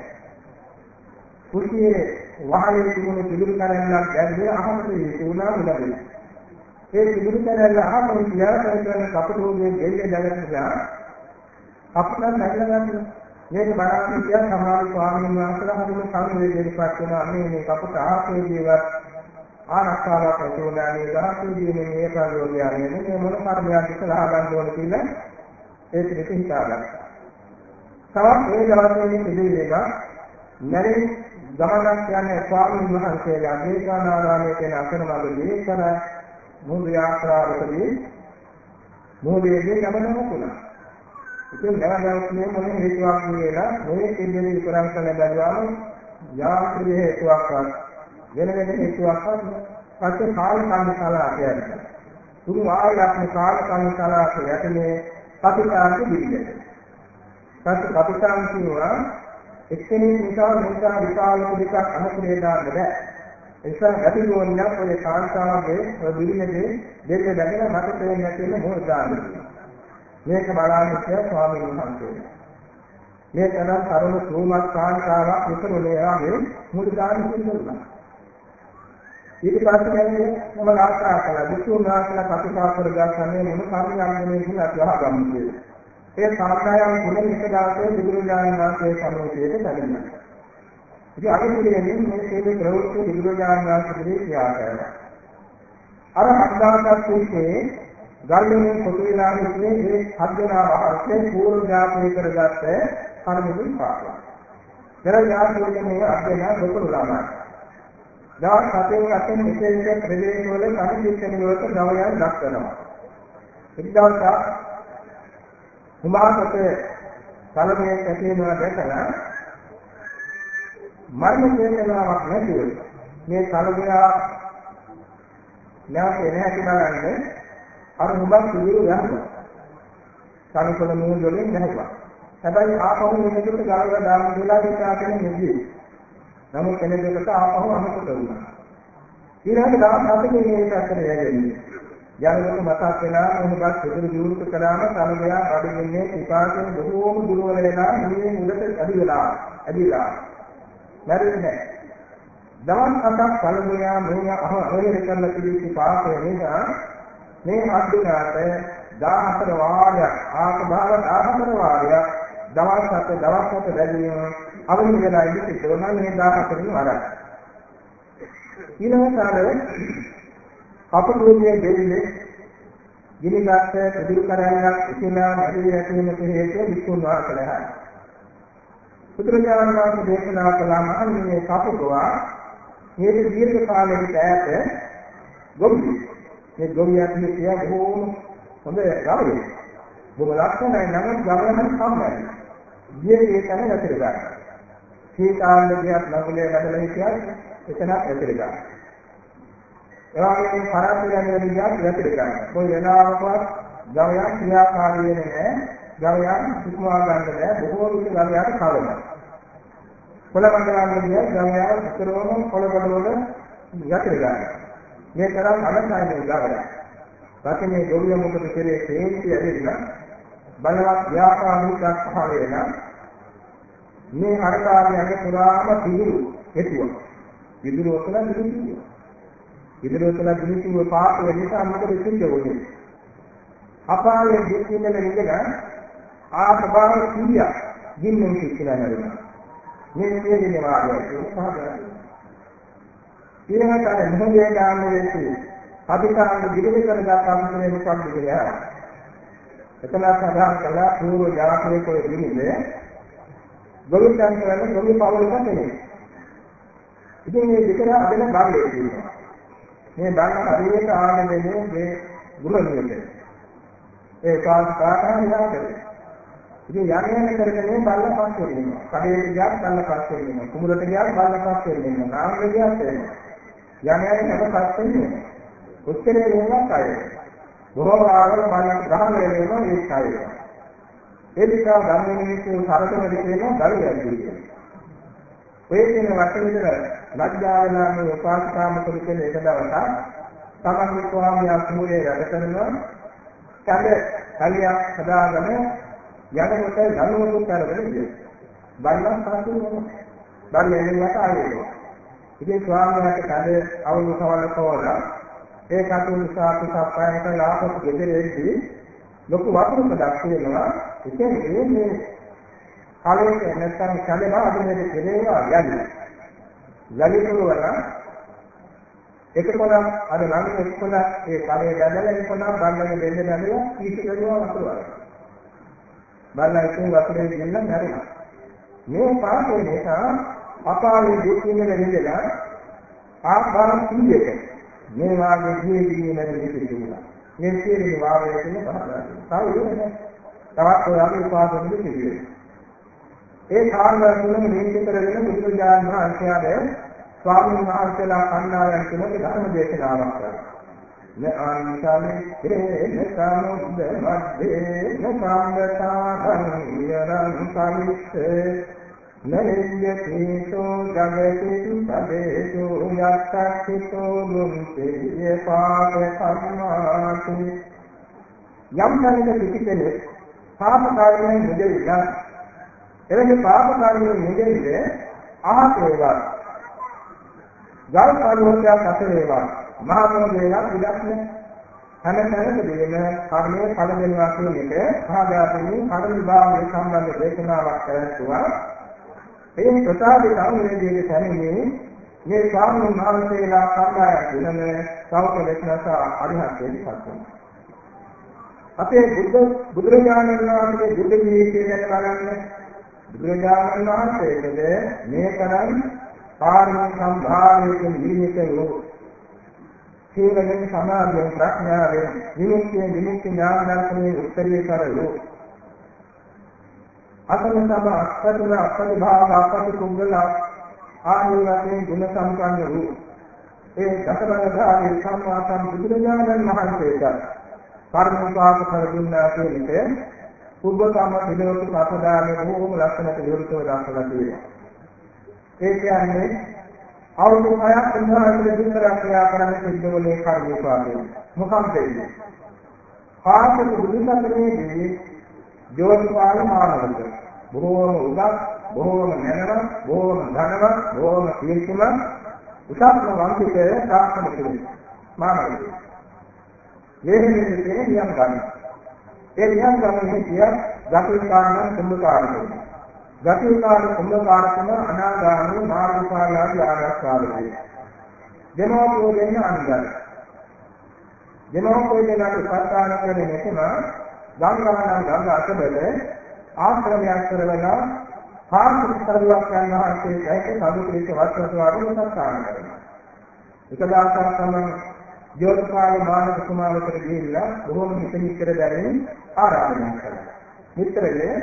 [SPEAKER 1] කුටියේ වහලේ තිබුණු පිළිරු කරන්නක් දැන්නේ අහමද වුණා මුලදී. ඒ පිළිරු කරන්න අහමද කියලා කරන කපටෝගේ දෙල්ලේ දැලනවා. අපිට නැගලා ගන්න මේක බණක් කියන සමහර ස්වාමීන් වහන්සේලා හරිම සංවේදීපත් වෙනවා මේ මේ කපට ආපේ ජීවත් ආනක්කාරක තුනානේ දහසුදී මේ ප්‍රයෝගය මේ මොන කර්මයක් ඉස්සරහා ගන්න ඕන කියලා ඒක දෙක හිතාගත්තා. තවත් මේ දවස්වලදී පිළිවෙලක නැරෙන ගමනක් යන ස්වාමීන් වහන්සේලා දේශනාරාමයේ තියෙන අසරමඟදී කර මුළු යාත්‍රාවකදී මොහොතේදී ගමන හොතුණා. ඉතින් නැවදවස්නේ මොන හේතුවක් කියලා මේ ඉන්දිය විතරක් කළ බැලුවාම යාත්‍රි හේතුවක්වත් වෙන වෙන හේතුවක්වත් පස්සේ කාල කන්දසලා කියන්නේ. තුන් ආයත්ම කාල කන්දසලා කියන්නේ පටිකාන්ත විදිහට. පස්සේ කපිතාන් කියනවා එක්කෙනෙක් නිසා නිසා විශාල දෙකක් අනුකූලේ දාන්න බෑ. ඒ නිසා ගැටි නෝනියක් ඔය කාන්තාවගේ ඔය බිරිඳගේ දෙන්න දැකලා මට තේරෙන්නේ නැති වෙන මොහොත දාන්න. මේක බලන්න කියලා ස්වාමීන් වහන්සේ. මේ තරම් තරුණ සූමත් කාන්තාවක් විතරුනේ ආගේ මුළු දාන්න කිව්වා. ඊට පස්සේ මම ආශා කළා විසුණු වාසලා කටපාඩම් කරගන්න මොන කර්මයක්ද කියලා අපි අහගමු කියලා. ඒ සාධායන් ගුණ එක දාසේ බුදුරජාණන් වහන්සේ සමෝපියට බැලුණා. ඉතින් අද පිළිගන්නේ මේ සේවයේ ප්‍රවෘත්ති බුදුරජාණන් වහන්සේ කියා කරනවා. අර හත්දාසක් කුසේ ගල්ලේ කොටිලා ඉන්නේ මේ හත්දෙනා වහන්සේ පූර්ව ඥාපනය කරගත්ත කර්මෙකින් පාඩුවා. පෙර ඥාපනයේ අධ්‍යයන ලොකු ළමයි. දවස් හතෙන් අතෙන් මෙසේ ප්‍රදේශවල කණිතිච්චන වලට ගවයන් දක්වනවා. එක් දවසක් කුමාරකට කලමේ ඇතිවෙනවා දැකලා මරණ වේදනාවක් නැතිව මේ කලබයා නැවත එන හැටි බලන්නේ අර මුබක් පිළිරු යනවා. කණකොල මුහුණ වලින් නැහුවා. හැබැයි ආපහු මෙහෙකට ගලවලා දාන්න කියලා හිතාගෙන නෙදී. නමුත් කෙනෙකුට ආපහු අමතක වුණා. ඊළඟ දවස් හතකින් මේක අතර යන්නේ. යනකොට මතක් වෙනා මොහොතක් සිදුරු දියුණු කරාම සමගයා බඩගින්නේ පිපාසයෙන් බොහෝම දුර්වල වෙලා මේ මුලට ඇදිලා ඇදිලා මැරෙන්නේ දවස් හතක් පළමුයා මේ අහෝහෙර කරලා තිබී පාපය නිසා මේ අද්දුනාට 14 වාරයක් ආකභාව 14 වාරයක් දවස් හත දවස් හත බැදීම අවුල් වෙලා ඉඳි තෝරන මේ 14 වෙනි වරක් ඊළඟට කපුරුවේ දෙන්නේ ගිනිගත් ප්‍රතිල් කරන්නක් ඉතිලා නැති ඇතිවෙනට හේතුව විසුණු වාසලහයි. පුත්‍රජානන් වහන්සේ දේශනා කළාම අන්නේ කපුරුවා මේ දීර්ඝ කාලයකට ඈත ගොවි මේ ගොවියා කියන්නේ බොහොම හොඳ ගවයෙක්. බොහොම ලක්ෂණයි නම් ගවයන් සම්බන්ධයි. ජීවිතේ තන නැතිර ගන්න. සීතාන්ද ගියත් නගුලේ වැඩලා හිටියත් එතන ඇතිර ගන්න. එවාගේ පරාසය යන විදිහට වැටෙට ගන්න. કોઈ වෙනාවකවත් ගවයන් ක්‍රියාකාරී වෙන්නේ නැහැ. ගවයන් සුකුමා ගන්න බෑ. බොහෝ විට ගවයාට කලනවා. කොළ මණ්ඩලම් විදිහ ගවයා උතරෝම කොළ බඩවල යටට ගන්න. මේ තරම් අනන්තයි ගවයා. රකින්නේ ගොවිය මොකද කෙරේ තේන්ති ඇදෙන්න බලවත් ව්‍යාපාරිකක් පහළ වෙන මේ අරකාරයන්ගේ පුරාම පිළිරු හේතුව. පිළිරු ඔතන පිළිරු ඉදිරියටලා ගිනිසුව පාප වෙන නිසා මොකද සිද්ධ වෙන්නේ? අපායේ දුක් විඳින ඉඳලා ආත්මාව කීය ගින්නෙන් කියලා නේද? මේ කියන්නේ වාගේ පහදලා. ඊළඟට අර මොහොතේ ගාමයේ අධිකාරණ දිගට කරගත් අමුතුනේ මොකක්ද කියලා. එතන සඳහන් කළා පූර්ව ජාතකයේ කොයි දිනේ ගොවිතැන් කරන ගොවි පවුලක කෙනෙක්. ඉතින් මේ විතර අදන බාන්නේ කියනවා. මේ බණ හරියට ආනමනේ මේ ගුණනියට. ඒ කාස් කාටා හිතාකරේ. ඉතින් යන්නේ කරගෙන බල්ල පස්සේ වෙනවා. කඩේට ගියාත් බල්ල පස්සේ වෙනවා. කුමුරට ගියාත් බල්ල පස්සේ වෙනවා. නාමයට ගියාත් වෙනවා. යන්නේ හැම පස්සේ වෙනවා. උත්තරේ වෙනවත් අය. බොහෝ ආවල බල්ල ගහන වෙනවා ඒත් අය. ඒ නිසා ධර්ම මිනිස්සු සරසන දෙකේම දරුවෝ කියනවා. ඔය කියන වචනේ ලැජ්ජාව නම් උපාසකාමකරු කියන එක දවසක් තමන්ගේ ස්වාමියා කුමරේ වැඩ කරනවා කඳ කලියක් හදාගෙන යනකොට ධනුවකුත් අරගෙන ගියා. බල්ලන් සාතු වෙනවා. බල්ලෙන් යට ආවෙනවා. ඉතින් ස්වාමියාට කඳ අවුල් කවල කවලා ඒ කටු නිසා පිටපයන්ට ලාභක ගෙදරෙද්දී ලොකු වතුරක් දැක්වෙනවා. ඉතින් මේ කලේ නැත්තම් කලේ බාධනයේ කෙරේවා යන්නේ. යලිතුරු වල එක කොනක් අර නම් එක් කොනක් ඒ කලේ බැදලා එක් කොනක් බල්ලගේ දෙන්න බැදලා ඊට වෙනවා වතුර වල. බල්ලා ඉතින් වතුරේ ගෙන්න නැරෙනවා. මේ පාපේ නිසා අපායේ දුක් විඳින නිදලා ආපාර කීයක මේ වාගේ ජීවිතේ නැති දෙයක් තිබුණා. මේ සියලු වාරයේ තියෙන පහදා තව ඉන්නේ තවත් ඔයාගේ උපාසකෙ පිළිවෙල ඒ කාරණා තුනම නිමිති කරගෙන බුදුරජාණන් වහන්සේට ස්වාමීන් වහන්සේලා කණ්ඩායම් තුනක ධර්ම දේශනාවක් කරා නාන්තලේ නසමුද්ද මැද්දේ නසම්බතාං විරං කමිස්සේ නරියතේසෝ ජගති පදේසෝ යත්තක්ඛිතෝ මුන්තේ පාප කම්මාති යම් තැනක පිටිකලේ පාප කාර්යයෙන් මුදෙවිලා එවැනි පාප කාර්යයෙන් මුදෙවිද අහත වේවා. ගල් පරිවර්තයක් අත වේවා. මහා මොහොතේවත් ඉඩක් නැහැ. හැම තැනකදීම කර්මයේ ඵල දෙනවා කියන එක සාධාරණී කර්ම විභාගයේ සම්බන්ධ දේශනාවක් කරලා ඒ ප්‍රසාදී සංවේදීයේ තැනදී මේ ස්වාමීන් වහන්සේලා කණ්ඩායම් දෙනම සෞඛ්‍යලක්ෂණස අරිහත්යෙන් පත් අපේ බුද්ධ බුදුරජාණන් වහන්සේ බුද්ධ ජීවිතය ගැන බලන්න. බුදුරජාණන් වහන්සේකද මේ තරම් කාර්මික සම්භාවයෙන් නිර්මිත වූ සීලයෙන් සමාධියෙන් ප්‍රඥාවෙන් විමුක්තියෙන් විමුක්ති ඥාන දර්ශනයේ උත්තරීතර වූ අසල සම අක්ෂර අක්ෂර භාව අපති කුංගල ආදී වශයෙන් ගුණ සම්පන්න වූ ඒ දසබලධාරී සම්මා සම්බුදුරජාණන් වහන්සේට කර්මපාක කර දුන්නා කියන එක පුබ්බකම විදෝතු අපදානේ බොහෝම ලක්ෂණ විරුද්ධව දක්වලා තියෙනවා ඒ කියන්නේ අවුරුදු 6ක් උන්වහන්සේ දුක්තරක් ක්‍රියා කරන්න සිද්ධ වුණේ කර්මෝපාදේ. මොකක්ද ඒ? පාසක බුදුසසුනේදී ජෝතිපාල මානවක බොහෝම උගත්, බොහෝම නැනව, බොහෝම ධනව, බොහෝම කීර්තිමත් උසස්ම වංශික ශාස්ත්‍ර කෙනෙක්. මානවක. මේ නිමිති නියම් ගන්න. ඒ නියම් ගන්න කිය ගතිකාරණ සම්මුකාරණ. ගතිකාර කුම්භකාරකම අනාගාමී මාර්ගඵලාදී ආරක්ෂාවයි. දෙමෝපියෝ දෙන්න අනිගත. දෙමෝපියෝ දෙන්නට උපස්ථාන කරන්නේ නැතුන ගංගානම් ගංගා අතබල ආශ්‍රමයක් කරවලා පාර්ශ්ව සරුවක් යන වහන්සේ ඒක සමුද්‍රික වස්තුවාරු උපස්ථාන කරනවා. එක දවසක් තමයි ජෝතිපාල මානව කුමාරකට ගිහිල්ලා බොහොම හිතෙන් කර දැරීම ආරාධනා කළා. මිත්‍රයේ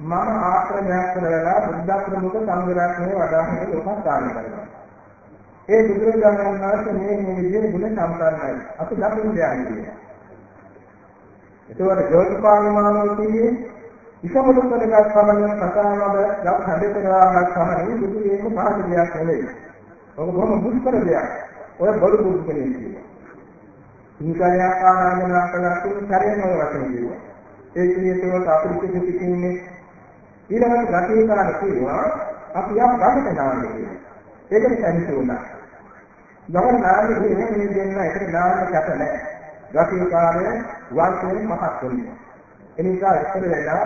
[SPEAKER 1] මම ආශ්‍රමයක් කරලා බුද්ධ ප්‍රමුඛ සංඝරත්නයේ වඩාහට උපස්ථාන කරනවා. ඒ බුදුරජාණන් වහන්සේ මේ මේ විදිහේ ගුණ සම්පන්නයි. අපි දකින්න යන්නේ. ඒතකොට ජෝතිපාලමානෝ කියන්නේ ඉසමුදු කරගත් සමන කතාවද ගම් හදේතරවාගත් සමන බුදු වේම පහළ දෙයක් නෙවෙයි. ඔක බොහොම දුෂ්කර දෙයක්. ඔය බඩු බුදු කෙනෙක් කියනවා. ඉන්කාරයක් ආරාධනා කළා තුන් සැරේම ඔය වචන කියනවා. ඒ කියනකොට අපිට පිටින්නේ ඊළඟට ගතිය කරන්න කියනවා අපි යම් ගමකට නාන්න කියලා. ඒකනේ සැරිසු වුණා. ගමන නාන්න කියන්නේ මේ දෙන්න එකට නාන්න කැත නැහැ. ගතිය කාර්ය වාක්‍යයෙන් මහත් වෙනවා. ඒ නිසා ඉස්සර වෙලා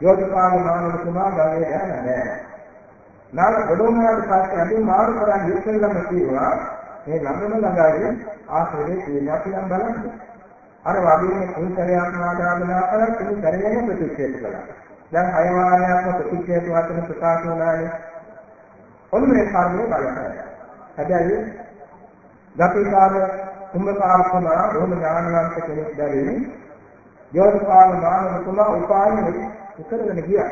[SPEAKER 1] යෝධපාල මානවතුමා ගාවේ යන්නේ නැහැ. නාල ගොඩෝනාට පස්සේ අපි මාරු කරන් ඉස්සෙල්ලම කියනවා මේ ළඟම ළඟයි ආශ්‍රයේ තියෙන අපි නම් බලන්න. අර වගේම කුණතරයක් ආදාගනා කරලා කුණු කරගෙන ප්‍රතික්ෂේප කළා. දැන් හය වාරයක්ම ප්‍රතික්ෂේප වචන ප්‍රකාශ වුණානේ. ඔන්න මේ කර්මයේ බලය. හැබැයි ගතිකාර කුම්භකාරකම බොහොම ඥානවන්ත කෙනෙක් දැරි යෝධපාල මානවතුම උපායනේ උතරගෙන ගියා.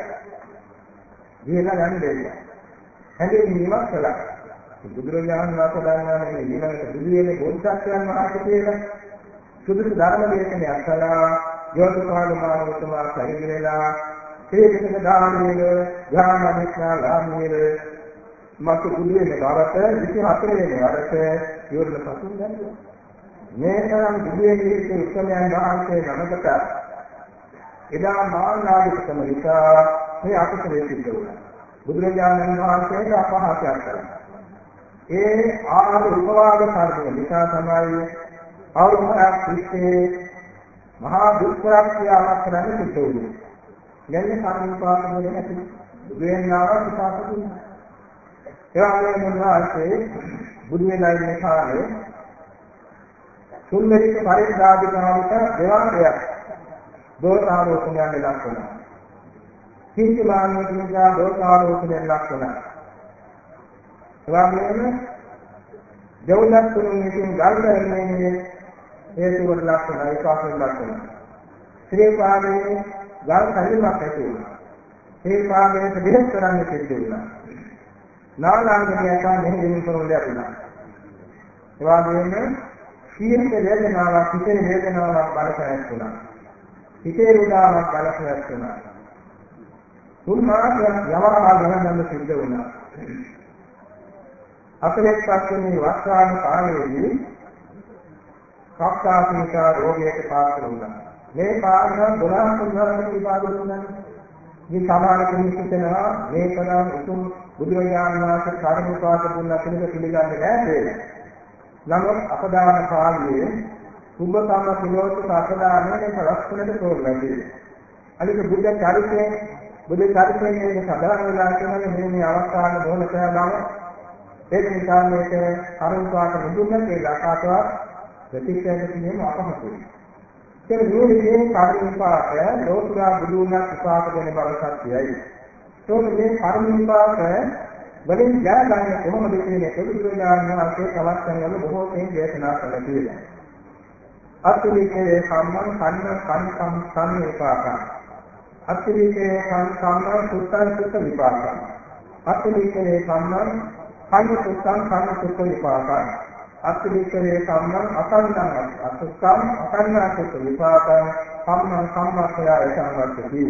[SPEAKER 1] ගියලා යන්නේ දෙන්න. හැදෙන්නීමක් කළා. බුදුරජාණන් වහන්සේ දන්නානේ ඊළඟට බුදු වෙන්නේ බෝධිසත්වයන් වහන්සේ කියලා. සුදුසු ධර්ම දේශනයක් කළා. යෝධපාල මානවතුමා පරිගණලා තේජක දානීය ඥානමිත්‍යා ලාමීය මතු කුලියේ නරත 24 වෙනි වරට ඉවරල පසුන් ගන්නවා මේ තරම් දුවේ නිහිත උත්සමයන් වහන්සේ නමකට එදා මානාදිකම නිසා මේ අකුසලයේ සිද්ධ වුණා බුදුරජාණන් වහන්සේට අපහාසයක් කළා ඒ ආර උපවාද කර්මය නිසා තමයි අවුරුද්දක් තිස්සේ මහා දුෂ්කරක්‍රියාවක් කරන්න සිද්ධ වුණේ යන්නේ කර්මපාත වල නැති දුවෙන්නාව විපාක දුන්නා. ඒ වගේම මුන්වහන්සේ බුදු වෙලා ඉන්න කාලේ සුන්දරික පරිද්දාදිකාවට දෙවාරයක් දෝෂාරෝපණයන් ලක් වුණා. කිංච මානවිකයා දෝෂාරෝපණයන් ලක් වුණා. ඒ වගේම දෙව්දත් තුරුන් විසින් ගල් කරන්නේ හේතුවට ලක්ෂණ විපාකෙට ලක්ෂණ. ශ්‍රී පාදයේ ගල් කැලිමක් ඇති වුණා. ශ්‍රී පාදයේ දෙහෙත් කරන්න සිද්ධ වුණා. නාලාංගනය තමයි මෙහි දිනු කරන ලැබුණා. ඒ වගේම සීහිත වේදනාවක් හිතේ වේදනාවක් බලපෑක් වුණා. හිතේ රුදාවක් බලපෑක් වුණා. තුන් මාසයක් යවහා ගණන් සිද්ධ වුණා. අපේ පස්සේ වස්වාන කාලයේදී කක්කාපීත රෝගයට පාත්‍ර වුණා. මේ කාරණා 12 උදාහරණ විභාග දුන්නානේ. මේ සමාන කෙනෙක් හිතනවා මේ තරම් උතුම් බුදුරජාණන් වහන්සේ කාර්යපාත දුන්නා කියලා පිළිගන්නේ නැහැ කියලා. නමුත් අපදාන කාලයේ සුභකම පිළිවෙත අපදානයේ මේ ලක්ෂණයට තෝරන්නේ. අනික බුද්ධ චරිතයේ බුද්ධ චරිතයේ මේ සදාන වෙලා කියන්නේ මේ මේ අවස්ථාවේ මොන කරනවද? ඒක නිසා මේක කරුණාවට මුදුන්න කියලා කාටවත් ප්‍රතික්ෂේප කිරීම අපහසුයි. ඒක නියුලියේ කර්මිපාක ලෝතුරා බුදුන්වත් විපාක දෙන බව සත්‍යයි. ඒක මේ කර්මිපාක වලින් ජය ගන්න කොහොමද කියන්නේ ප්‍රතිපදාන වාක්‍යයේ තවත් වල බොහෝ තේ දේශනා කළා කියලා. අත්තිලිකේ සම්මන් කන්න කන් සම් සම් විපාක. අත්තිලිකේ කන් සම්මන් සුත්තං සුත්ත විපාක. අත්තිලිකේ සම්මන් කන්න සුත්තං කන්න සුත්ත විපාක. අත්තිලිකේ සම්මන් අසන්නං අසුස්සං අසන්නාසුත් විපාකං. සම්මන් සම්මස්සය සංවත්තති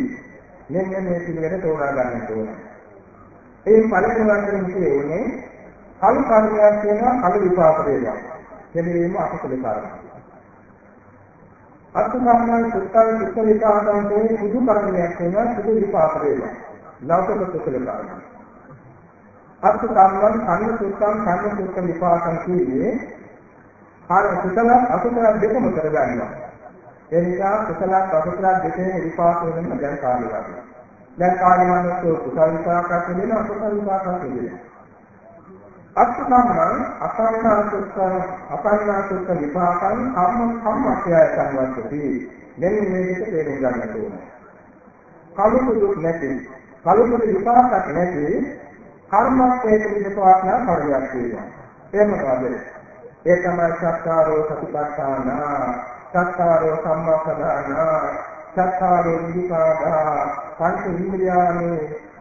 [SPEAKER 1] මෙන්න මේ පිළිවෙල තෝරා ගන්න ඕනේ. ඒ පළවෙනි වන්දනෙ කියන්නේ කල් කර්මයක් වෙනවා කල් විපාක දෙනවා කෙලෙම අකුසල කාරණා අත්කම්මං සුත්තං සුත්ත විපාකං කියන්නේ සුදු කර්මයක් වෙනවා සුදු විපාක දෙනවා ලෞකික කුසල කාරණා අර්ථ කම්මං කන්න සුත්තං කන්න සුත්ත විපාකං කියන්නේ කාල කුසල අකුසල දෙකම කරගන්නවා. ඒ නිසා කුසල අකුසල දෙකේ විපාක වෙන දැන් කාලය ගන්නවා. දැන් කාලයන්වල කුසල විපාකයක් දෙන අකුසල විපාකයක් දෙන. අර්ථ කම්මං අසන්නා සුත්ත අපන්නා සුත්ත විපාකං කම්ම කම්මක්ඛය සංවත්තති. මෙන්න මේක තේරුම් ගන්න ඕනේ. කලුකුදු නැති කලුකුදු විපාකයක් නැති කර්මස්තේක විදපවත්නා කර්මයක් කියනවා. එහෙම තමයි. ඒ තමයි සත්‍තාරෝ සතිපට්ඨාන, සත්‍තාරෝ සම්මාපදාන, සත්‍තාරෝ විපාදා, පංච ඉන්ද්‍රියානි,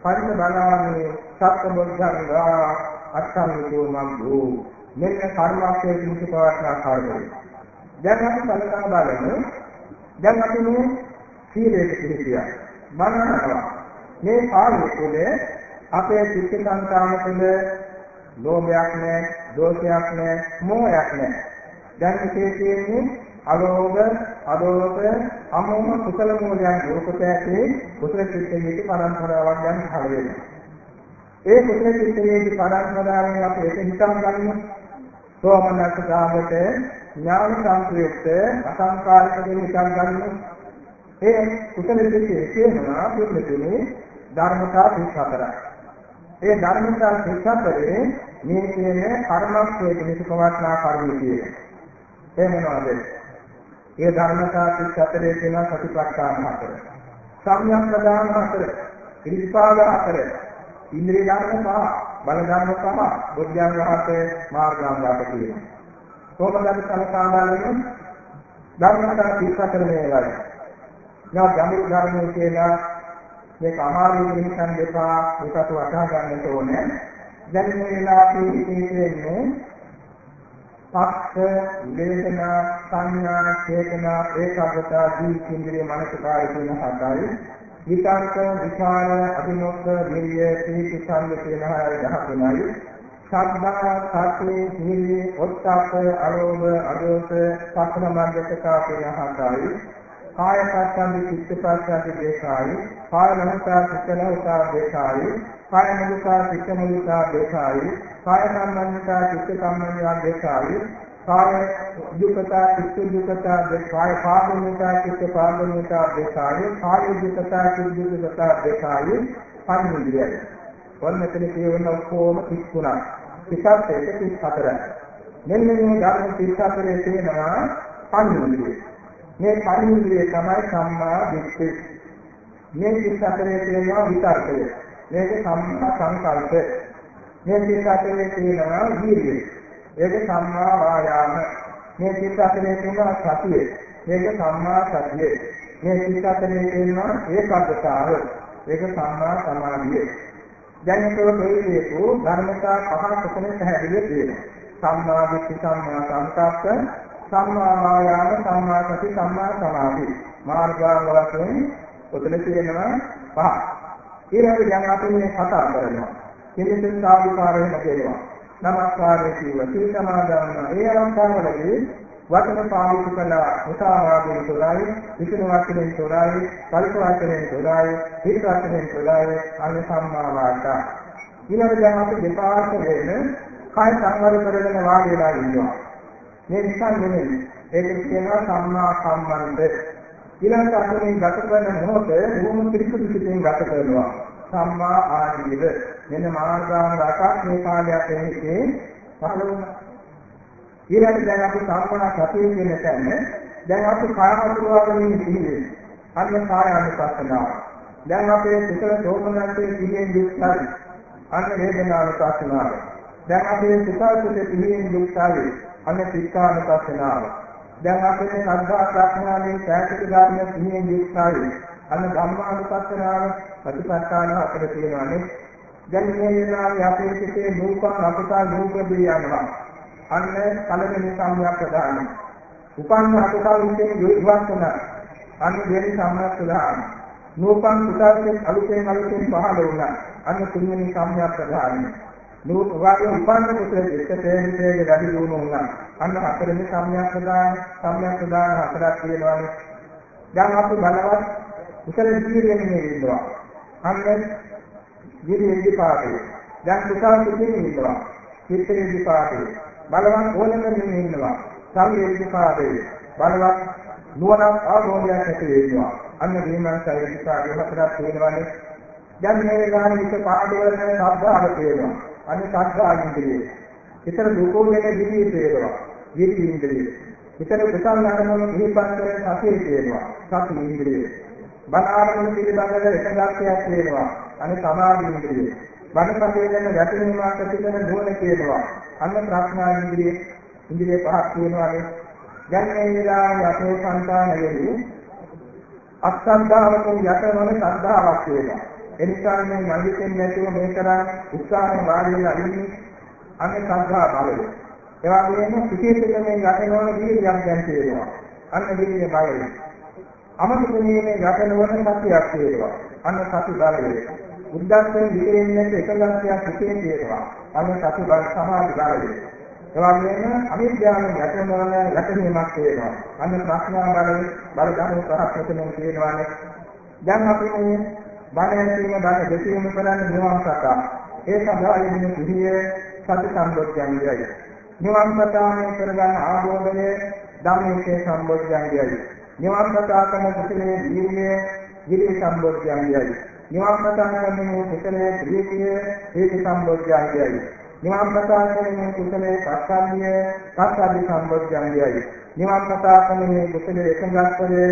[SPEAKER 1] පංච බලානි, සත්බොධංගා, අට්ඨමිකෝ මග්ගෝ. මෙන්න කර්මස්තේක විදපවත්නා කර්මය. දැන් අපි බලකා බලමු. දැන් අපි මේ සීලයට පිළිපියා. බලනවා. මේ කාලය තුළ අපේ චිත්ත සංකාම තුළ ලෝභයක් නැහැ, දෝෂයක් නැහැ, මෝහයක් නැහැ. දැන් ඉතේ තියෙන්නේ අලෝභ, අදෝෂ, අමෝහ කුසල මූලයන් රූපත ඇති කුසල චිත්තයේ පරම්පරාවක් දැන් පහළ වෙනවා. ඒ කුසල චිත්තයේ පරම්පරාවෙන් අපි ඒක හිතන් ගන්න සෝමනස්ස කාමත ඥාන සංප්‍රයුක්ත අසංකාරික දෙයක් හිතන් ගන්න. ඒ කුසල චිත්තයේ කියනවා පුදුමතුනේ ධර්මතා 34යි. ඒ ධර්මතා ශික්ෂාපරේ මේ කියන කර්මස්සේ පිළිසකවත්නා කර්මය කියන. ඒ මොනවද? ඒ ධර්මතා ශික්ෂාපරේ කියන සතිපට්ඨාන හතර. සම්‍යක් ප්‍රදාන හතර. ඉරිපාද හතර. ඉන්ද්‍රිය ධර්ම පහ, බල ධර්ම පහ, බුද්ධාංග හතර, මාර්ගාංග හතර කියන. කොහොමද සලකා බලන්නේ? ධර්මතා ශික්ෂාපරේ මේවයි. නා ගැඹුරු ධර්මයේ කියලා මේක අමාරුයි හිතන් දෙපා ඒකට වටහා ගන්නට ඕනේ. දැන් මේ වෙලාවේ තියෙන්නේ පක්ෂ, වේදනා, සංඥා, චේතනා, ඒකාග්‍රතා, දීක්ෂේන්ද්‍රිය මනසකාරය කියන හතරයි. විතර්ක, විචාර, අභිමුඛ, විරිය, ප්‍රීති, ඡන්ද කියන හය දහතුනයි. සද්ධා, සති, හිරි, ඔත්තප්ප, අලෝභ, අදෝස, පස්න මර්ගකතා කියන හතරයි. කාය පස්සන්දි චිත්ත පස්සන්දි දේශායි කාය මනසා චිත්ත ලෝකා දේශායි කාය මනසා චිත්ත මනසා දේශායි කාය සම්බන්ධතා චිත්ත සම්බන්ධතා දේශායි කාය දුකතා චිත්ත දුකතා දේශායි පාදමිතා චිත්ත පාදමිතා දේශායි කාය දුකතා චිත්ත දුකතා දේශායි පරිනිද්‍රයයි ඔන්න මෙතන කියවන ඔක්කොම 33ක් පිටත් එක 34යි මෙන්න මේ ධර්ම 34 තියෙනවා පරිනිද්‍රයයි මේ පරිහිඳියේ තමයි සම්මා දිට්ඨි. මේ 34 තියෙනවා විතර්කය. මේක සම්මා සංකල්ප. මේ 34 තියෙනවා වීර්යය. ඒක සම්මා වායාම. මේ චිත්ත අතරේ තියෙන සතිය. මේක සම්මා සතිය. මේ චිත්ත අතරේ තියෙන ඒකාග්‍රතාව. ඒක සම්මා සමාධිය. දැන් ඒක දෙවියතු ධර්මතා පහ කොතන පැහැදිලි තියෙනවා. සම්මා දිට්ඨි සම්මා සංකප්ප සම්මා වායාම සම්මා සති සම්මා සමාධි මාර්ගාංග වශයෙන් ඔතන තියෙනවා පහ. ඊළඟට දැන් අපි මේ කතා කරනවා. කෙනෙකුට සාධුකාරයෙම කියනවා. නමස්කාරය කියව සීල සමාදන්නා ඒ අලංකාරවලදී වචන පාවිච්චි කළා මුසාවාදයෙන් තොරයි විෂණ වචනයෙන් තොරයි කල්ප වචනයෙන් තොරයි හිත වචනයෙන් තොරයි අන්න සම්මා වාචා ඊළඟ දැන් අපි දෙපාර්ශ්ව වෙන කය සංවර කරගෙන වාඩි වෙලා ඉන්නවා මේ නිසා නෙමෙයි ඒක කියනවා සම්මා සම්බන්ධ ඊළඟට අපි මේ ගත කරන මොහොත බොහොම පිළිසුදු සිතින් ගත කරනවා සම්මා ආජීව මෙන්න මාර්ගාංග රටක් මේ කාලයක් එන්නේ පහළ වුණා ඊළඟට දැන් අපි සම්පූර්ණ සතිය කියන තැන දැන් අපි කාය හසුරුවාගෙන ඉන්නේ පිළිවෙල. අන්න කාය අනුපස්සනාව. දැන් අපේ කුසල සෝමනස්සේ පිළියෙන් යුක්තයි. අන්න වේදනානුපස්සනාව. දැන් අපේ සුඛාසුඛ පිළියෙන් යුක්තයි. අන්න සිතානුපස්සනාව. දැන් අපේ සද්ධා ප්‍රඥාවේ සෑහිත ධර්ම පිළියෙන් යුක්තයි. අන්න ධම්මානුපස්සනාව ප්‍රතිපත්තාන අපිට තියෙනවානේ. දැන් මේ වෙලාවේ අපේ සිතේ නූපන් අපසාර නූපදී යනවා. අන්න පළවෙනි සම්‍යක් ප්‍රදානයි. උපන්න අකුසල් විශේෂ ඉවත් වුණා. අන්න දෙවෙනි සම්‍යක් ප්‍රදානයි. නූපන් කුසල්යෙන් අලුතෙන් අලුතෙන් පහළ වුණා. අන්න තුන්වෙනි සම්‍යක් ප්‍රදානයි. නූප වාගේ උපන්න කුසලයේ දෙකතේ වැඩි දියුණු වුණා. අන්න හතරවෙනි සම්‍යක් ප්‍රදාන සම්‍යක් ප්‍රදාන හතරක් තියෙනවානේ. දැන් අපි බලවත් කුසල ජීවිතයෙන් ඉන්නවා. අන්න ජීවිතේ විපාකේ. දැන් කුසල සිතින් ඉන්නවා. චිත්තේ විපාකේ. බලවත් ඕනෙමින් ඉන්නවා. සංවේග විපාකේ. බලවත් නුවණක් ආරෝණයක් ඇති වෙනවා. අන්න විමර්ශය විපාකේ හතරක් තියෙනවානේ. දැන් මේ වෙලාවේ විස පාඩවල ශ්‍රද්ධාව තියෙනවා. අන්න ශ්‍රද්ධා ඉන්ද්‍රිය. ඊතර දුකෝගෙන දිවි තියෙනවා. දිවි ඉන්ද්‍රිය. ඊතර කුසල නරමන ඉහිපත් කරන සතිය තියෙනවා. සති ඉන්ද්‍රිය. බණාරමුණු පිළිබඳව එකගාක්ෂයක් තියෙනවා. අනේ සමාධි ඉන්ද්‍රිය. බණ පදේ ගැන වැටහීමක් තිබෙන නුවණ කියනවා. අන්න ප්‍රඥා ඉන්ද්‍රිය ඉන්ද්‍රිය පහක් තියෙනවානේ. දැන් මේ විලාවේ අපේ సంతානයේදී අත්සන්දාවකින් යට නොවන සද්ධාාවක් වෙනවා. ඒ නිසා මේ මඟින් නැතුව මේ තරම් උත්සාහයෙන් වාඩි වෙලා ඉන්නේ අන්න සද්ධා බලය. ඒ වගේම විශේෂයෙන් මේ යට නොවන දීර්යයක් දැන් තියෙනවා. අන්න දීර්ය බලය. අමතකනේ යට නොවන සතියක් තියෙනවා. අන්න සති බලය. උද්දස්සයෙන් විදෙන්නේ එකලක්ෂයක් හිතේ තියෙනවා. අන්න සති බල සමාධි බලය. ඒ වගේම අවිද්‍යාවෙන් යටවෙනවන යටවීමක් වෙනවා. අන්න ප්‍රඥා බලය බල ධර්ම පහක් මෙතන තියෙනවානේ. දැන් අපි මේ බණ ඇසීම බණ දෙකීම කරන්නේ නිවන් සතා. ඒ සඳහා යෙදෙන සිහිය සති සම්බොධ්‍යංගයයි. නිවන් සතානේ කරගන්න ආභෝධය ධම්මයේ සම්බොධ්‍යංගයයි. නිවන් සතා කරන කුසලයේ දීර්ඝය විදි සම්බොධ්‍යංගයයි. නිවන් ප්‍රකාශනයේ කුසලයේ ප්‍රීතිය හේතු සම්බොධ්‍යංගයයි. නිවන් ප්‍රකාශනයේ කුසලයේ පස්සද්ධිය පස්සද්ධි සම්බොධ්‍යංගයයි. නිවන් ප්‍රකාශනයේ කුසලයේ එකඟත්වය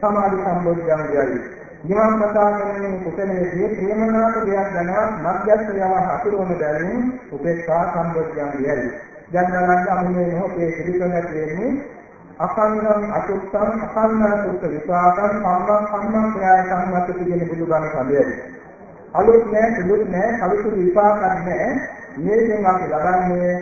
[SPEAKER 1] සමාධි සම්බොධ්‍යංගයයි. නිවන් ප්‍රකාශනයේ කුසලයේ ප්‍රේමනාක දෙයක් දැනවත් මධ්‍යස්ථ යව හසුරුවන බැවින් උපේක්ෂා සම්බොධ්‍යංගයයි. දැන් බලන්න අපි මේ මොහොතේ පිළිගන්න තියෙන්නේ අසංගම් අසුත්තම් අසංගම් සුත්ත විපාකම් සම්මන් සම්මන් ප්‍රාය සම්මත කියන බුදුබණ පදයයි. අලුත් නෑ සුදුත් නෑ කලුතු විපාකක් නෑ. මේකෙන් අපි ලබන්නේ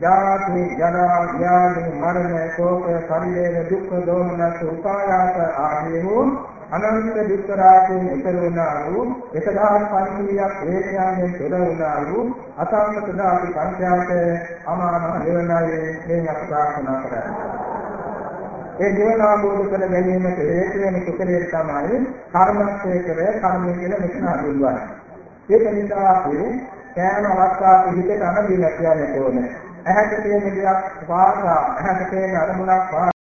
[SPEAKER 1] ජාති ජරා ව්‍යාධි මරණ ශෝක පරිදේව දුක්ඛ දෝමනස් උපායාස ආදී වූ අනන්ත දුක්ඛරාජයෙන් ඉතර වුණා වූ 1500ක් වේදනාවෙන් තොර වුණා වූ අසංගත දාපි පංචාත අමාන නිවනයි මේ අපි ප්‍රාර්ථනා කරන්නේ ඒ නිවන අවබෝධ කර ගැනීමට හේතු වෙන කුසලයේ තමයි කර්මස්සේ කර කර්මය කියලා මෙතන හඳුන්වන්නේ. ඒක නිසා අපි කෑම අවස්ථාවේ හිතට අනදින කියන්නේ ඕනේ. ඇහැට තියෙන දෙයක් පාසා ඇහැට තියෙන අරමුණක්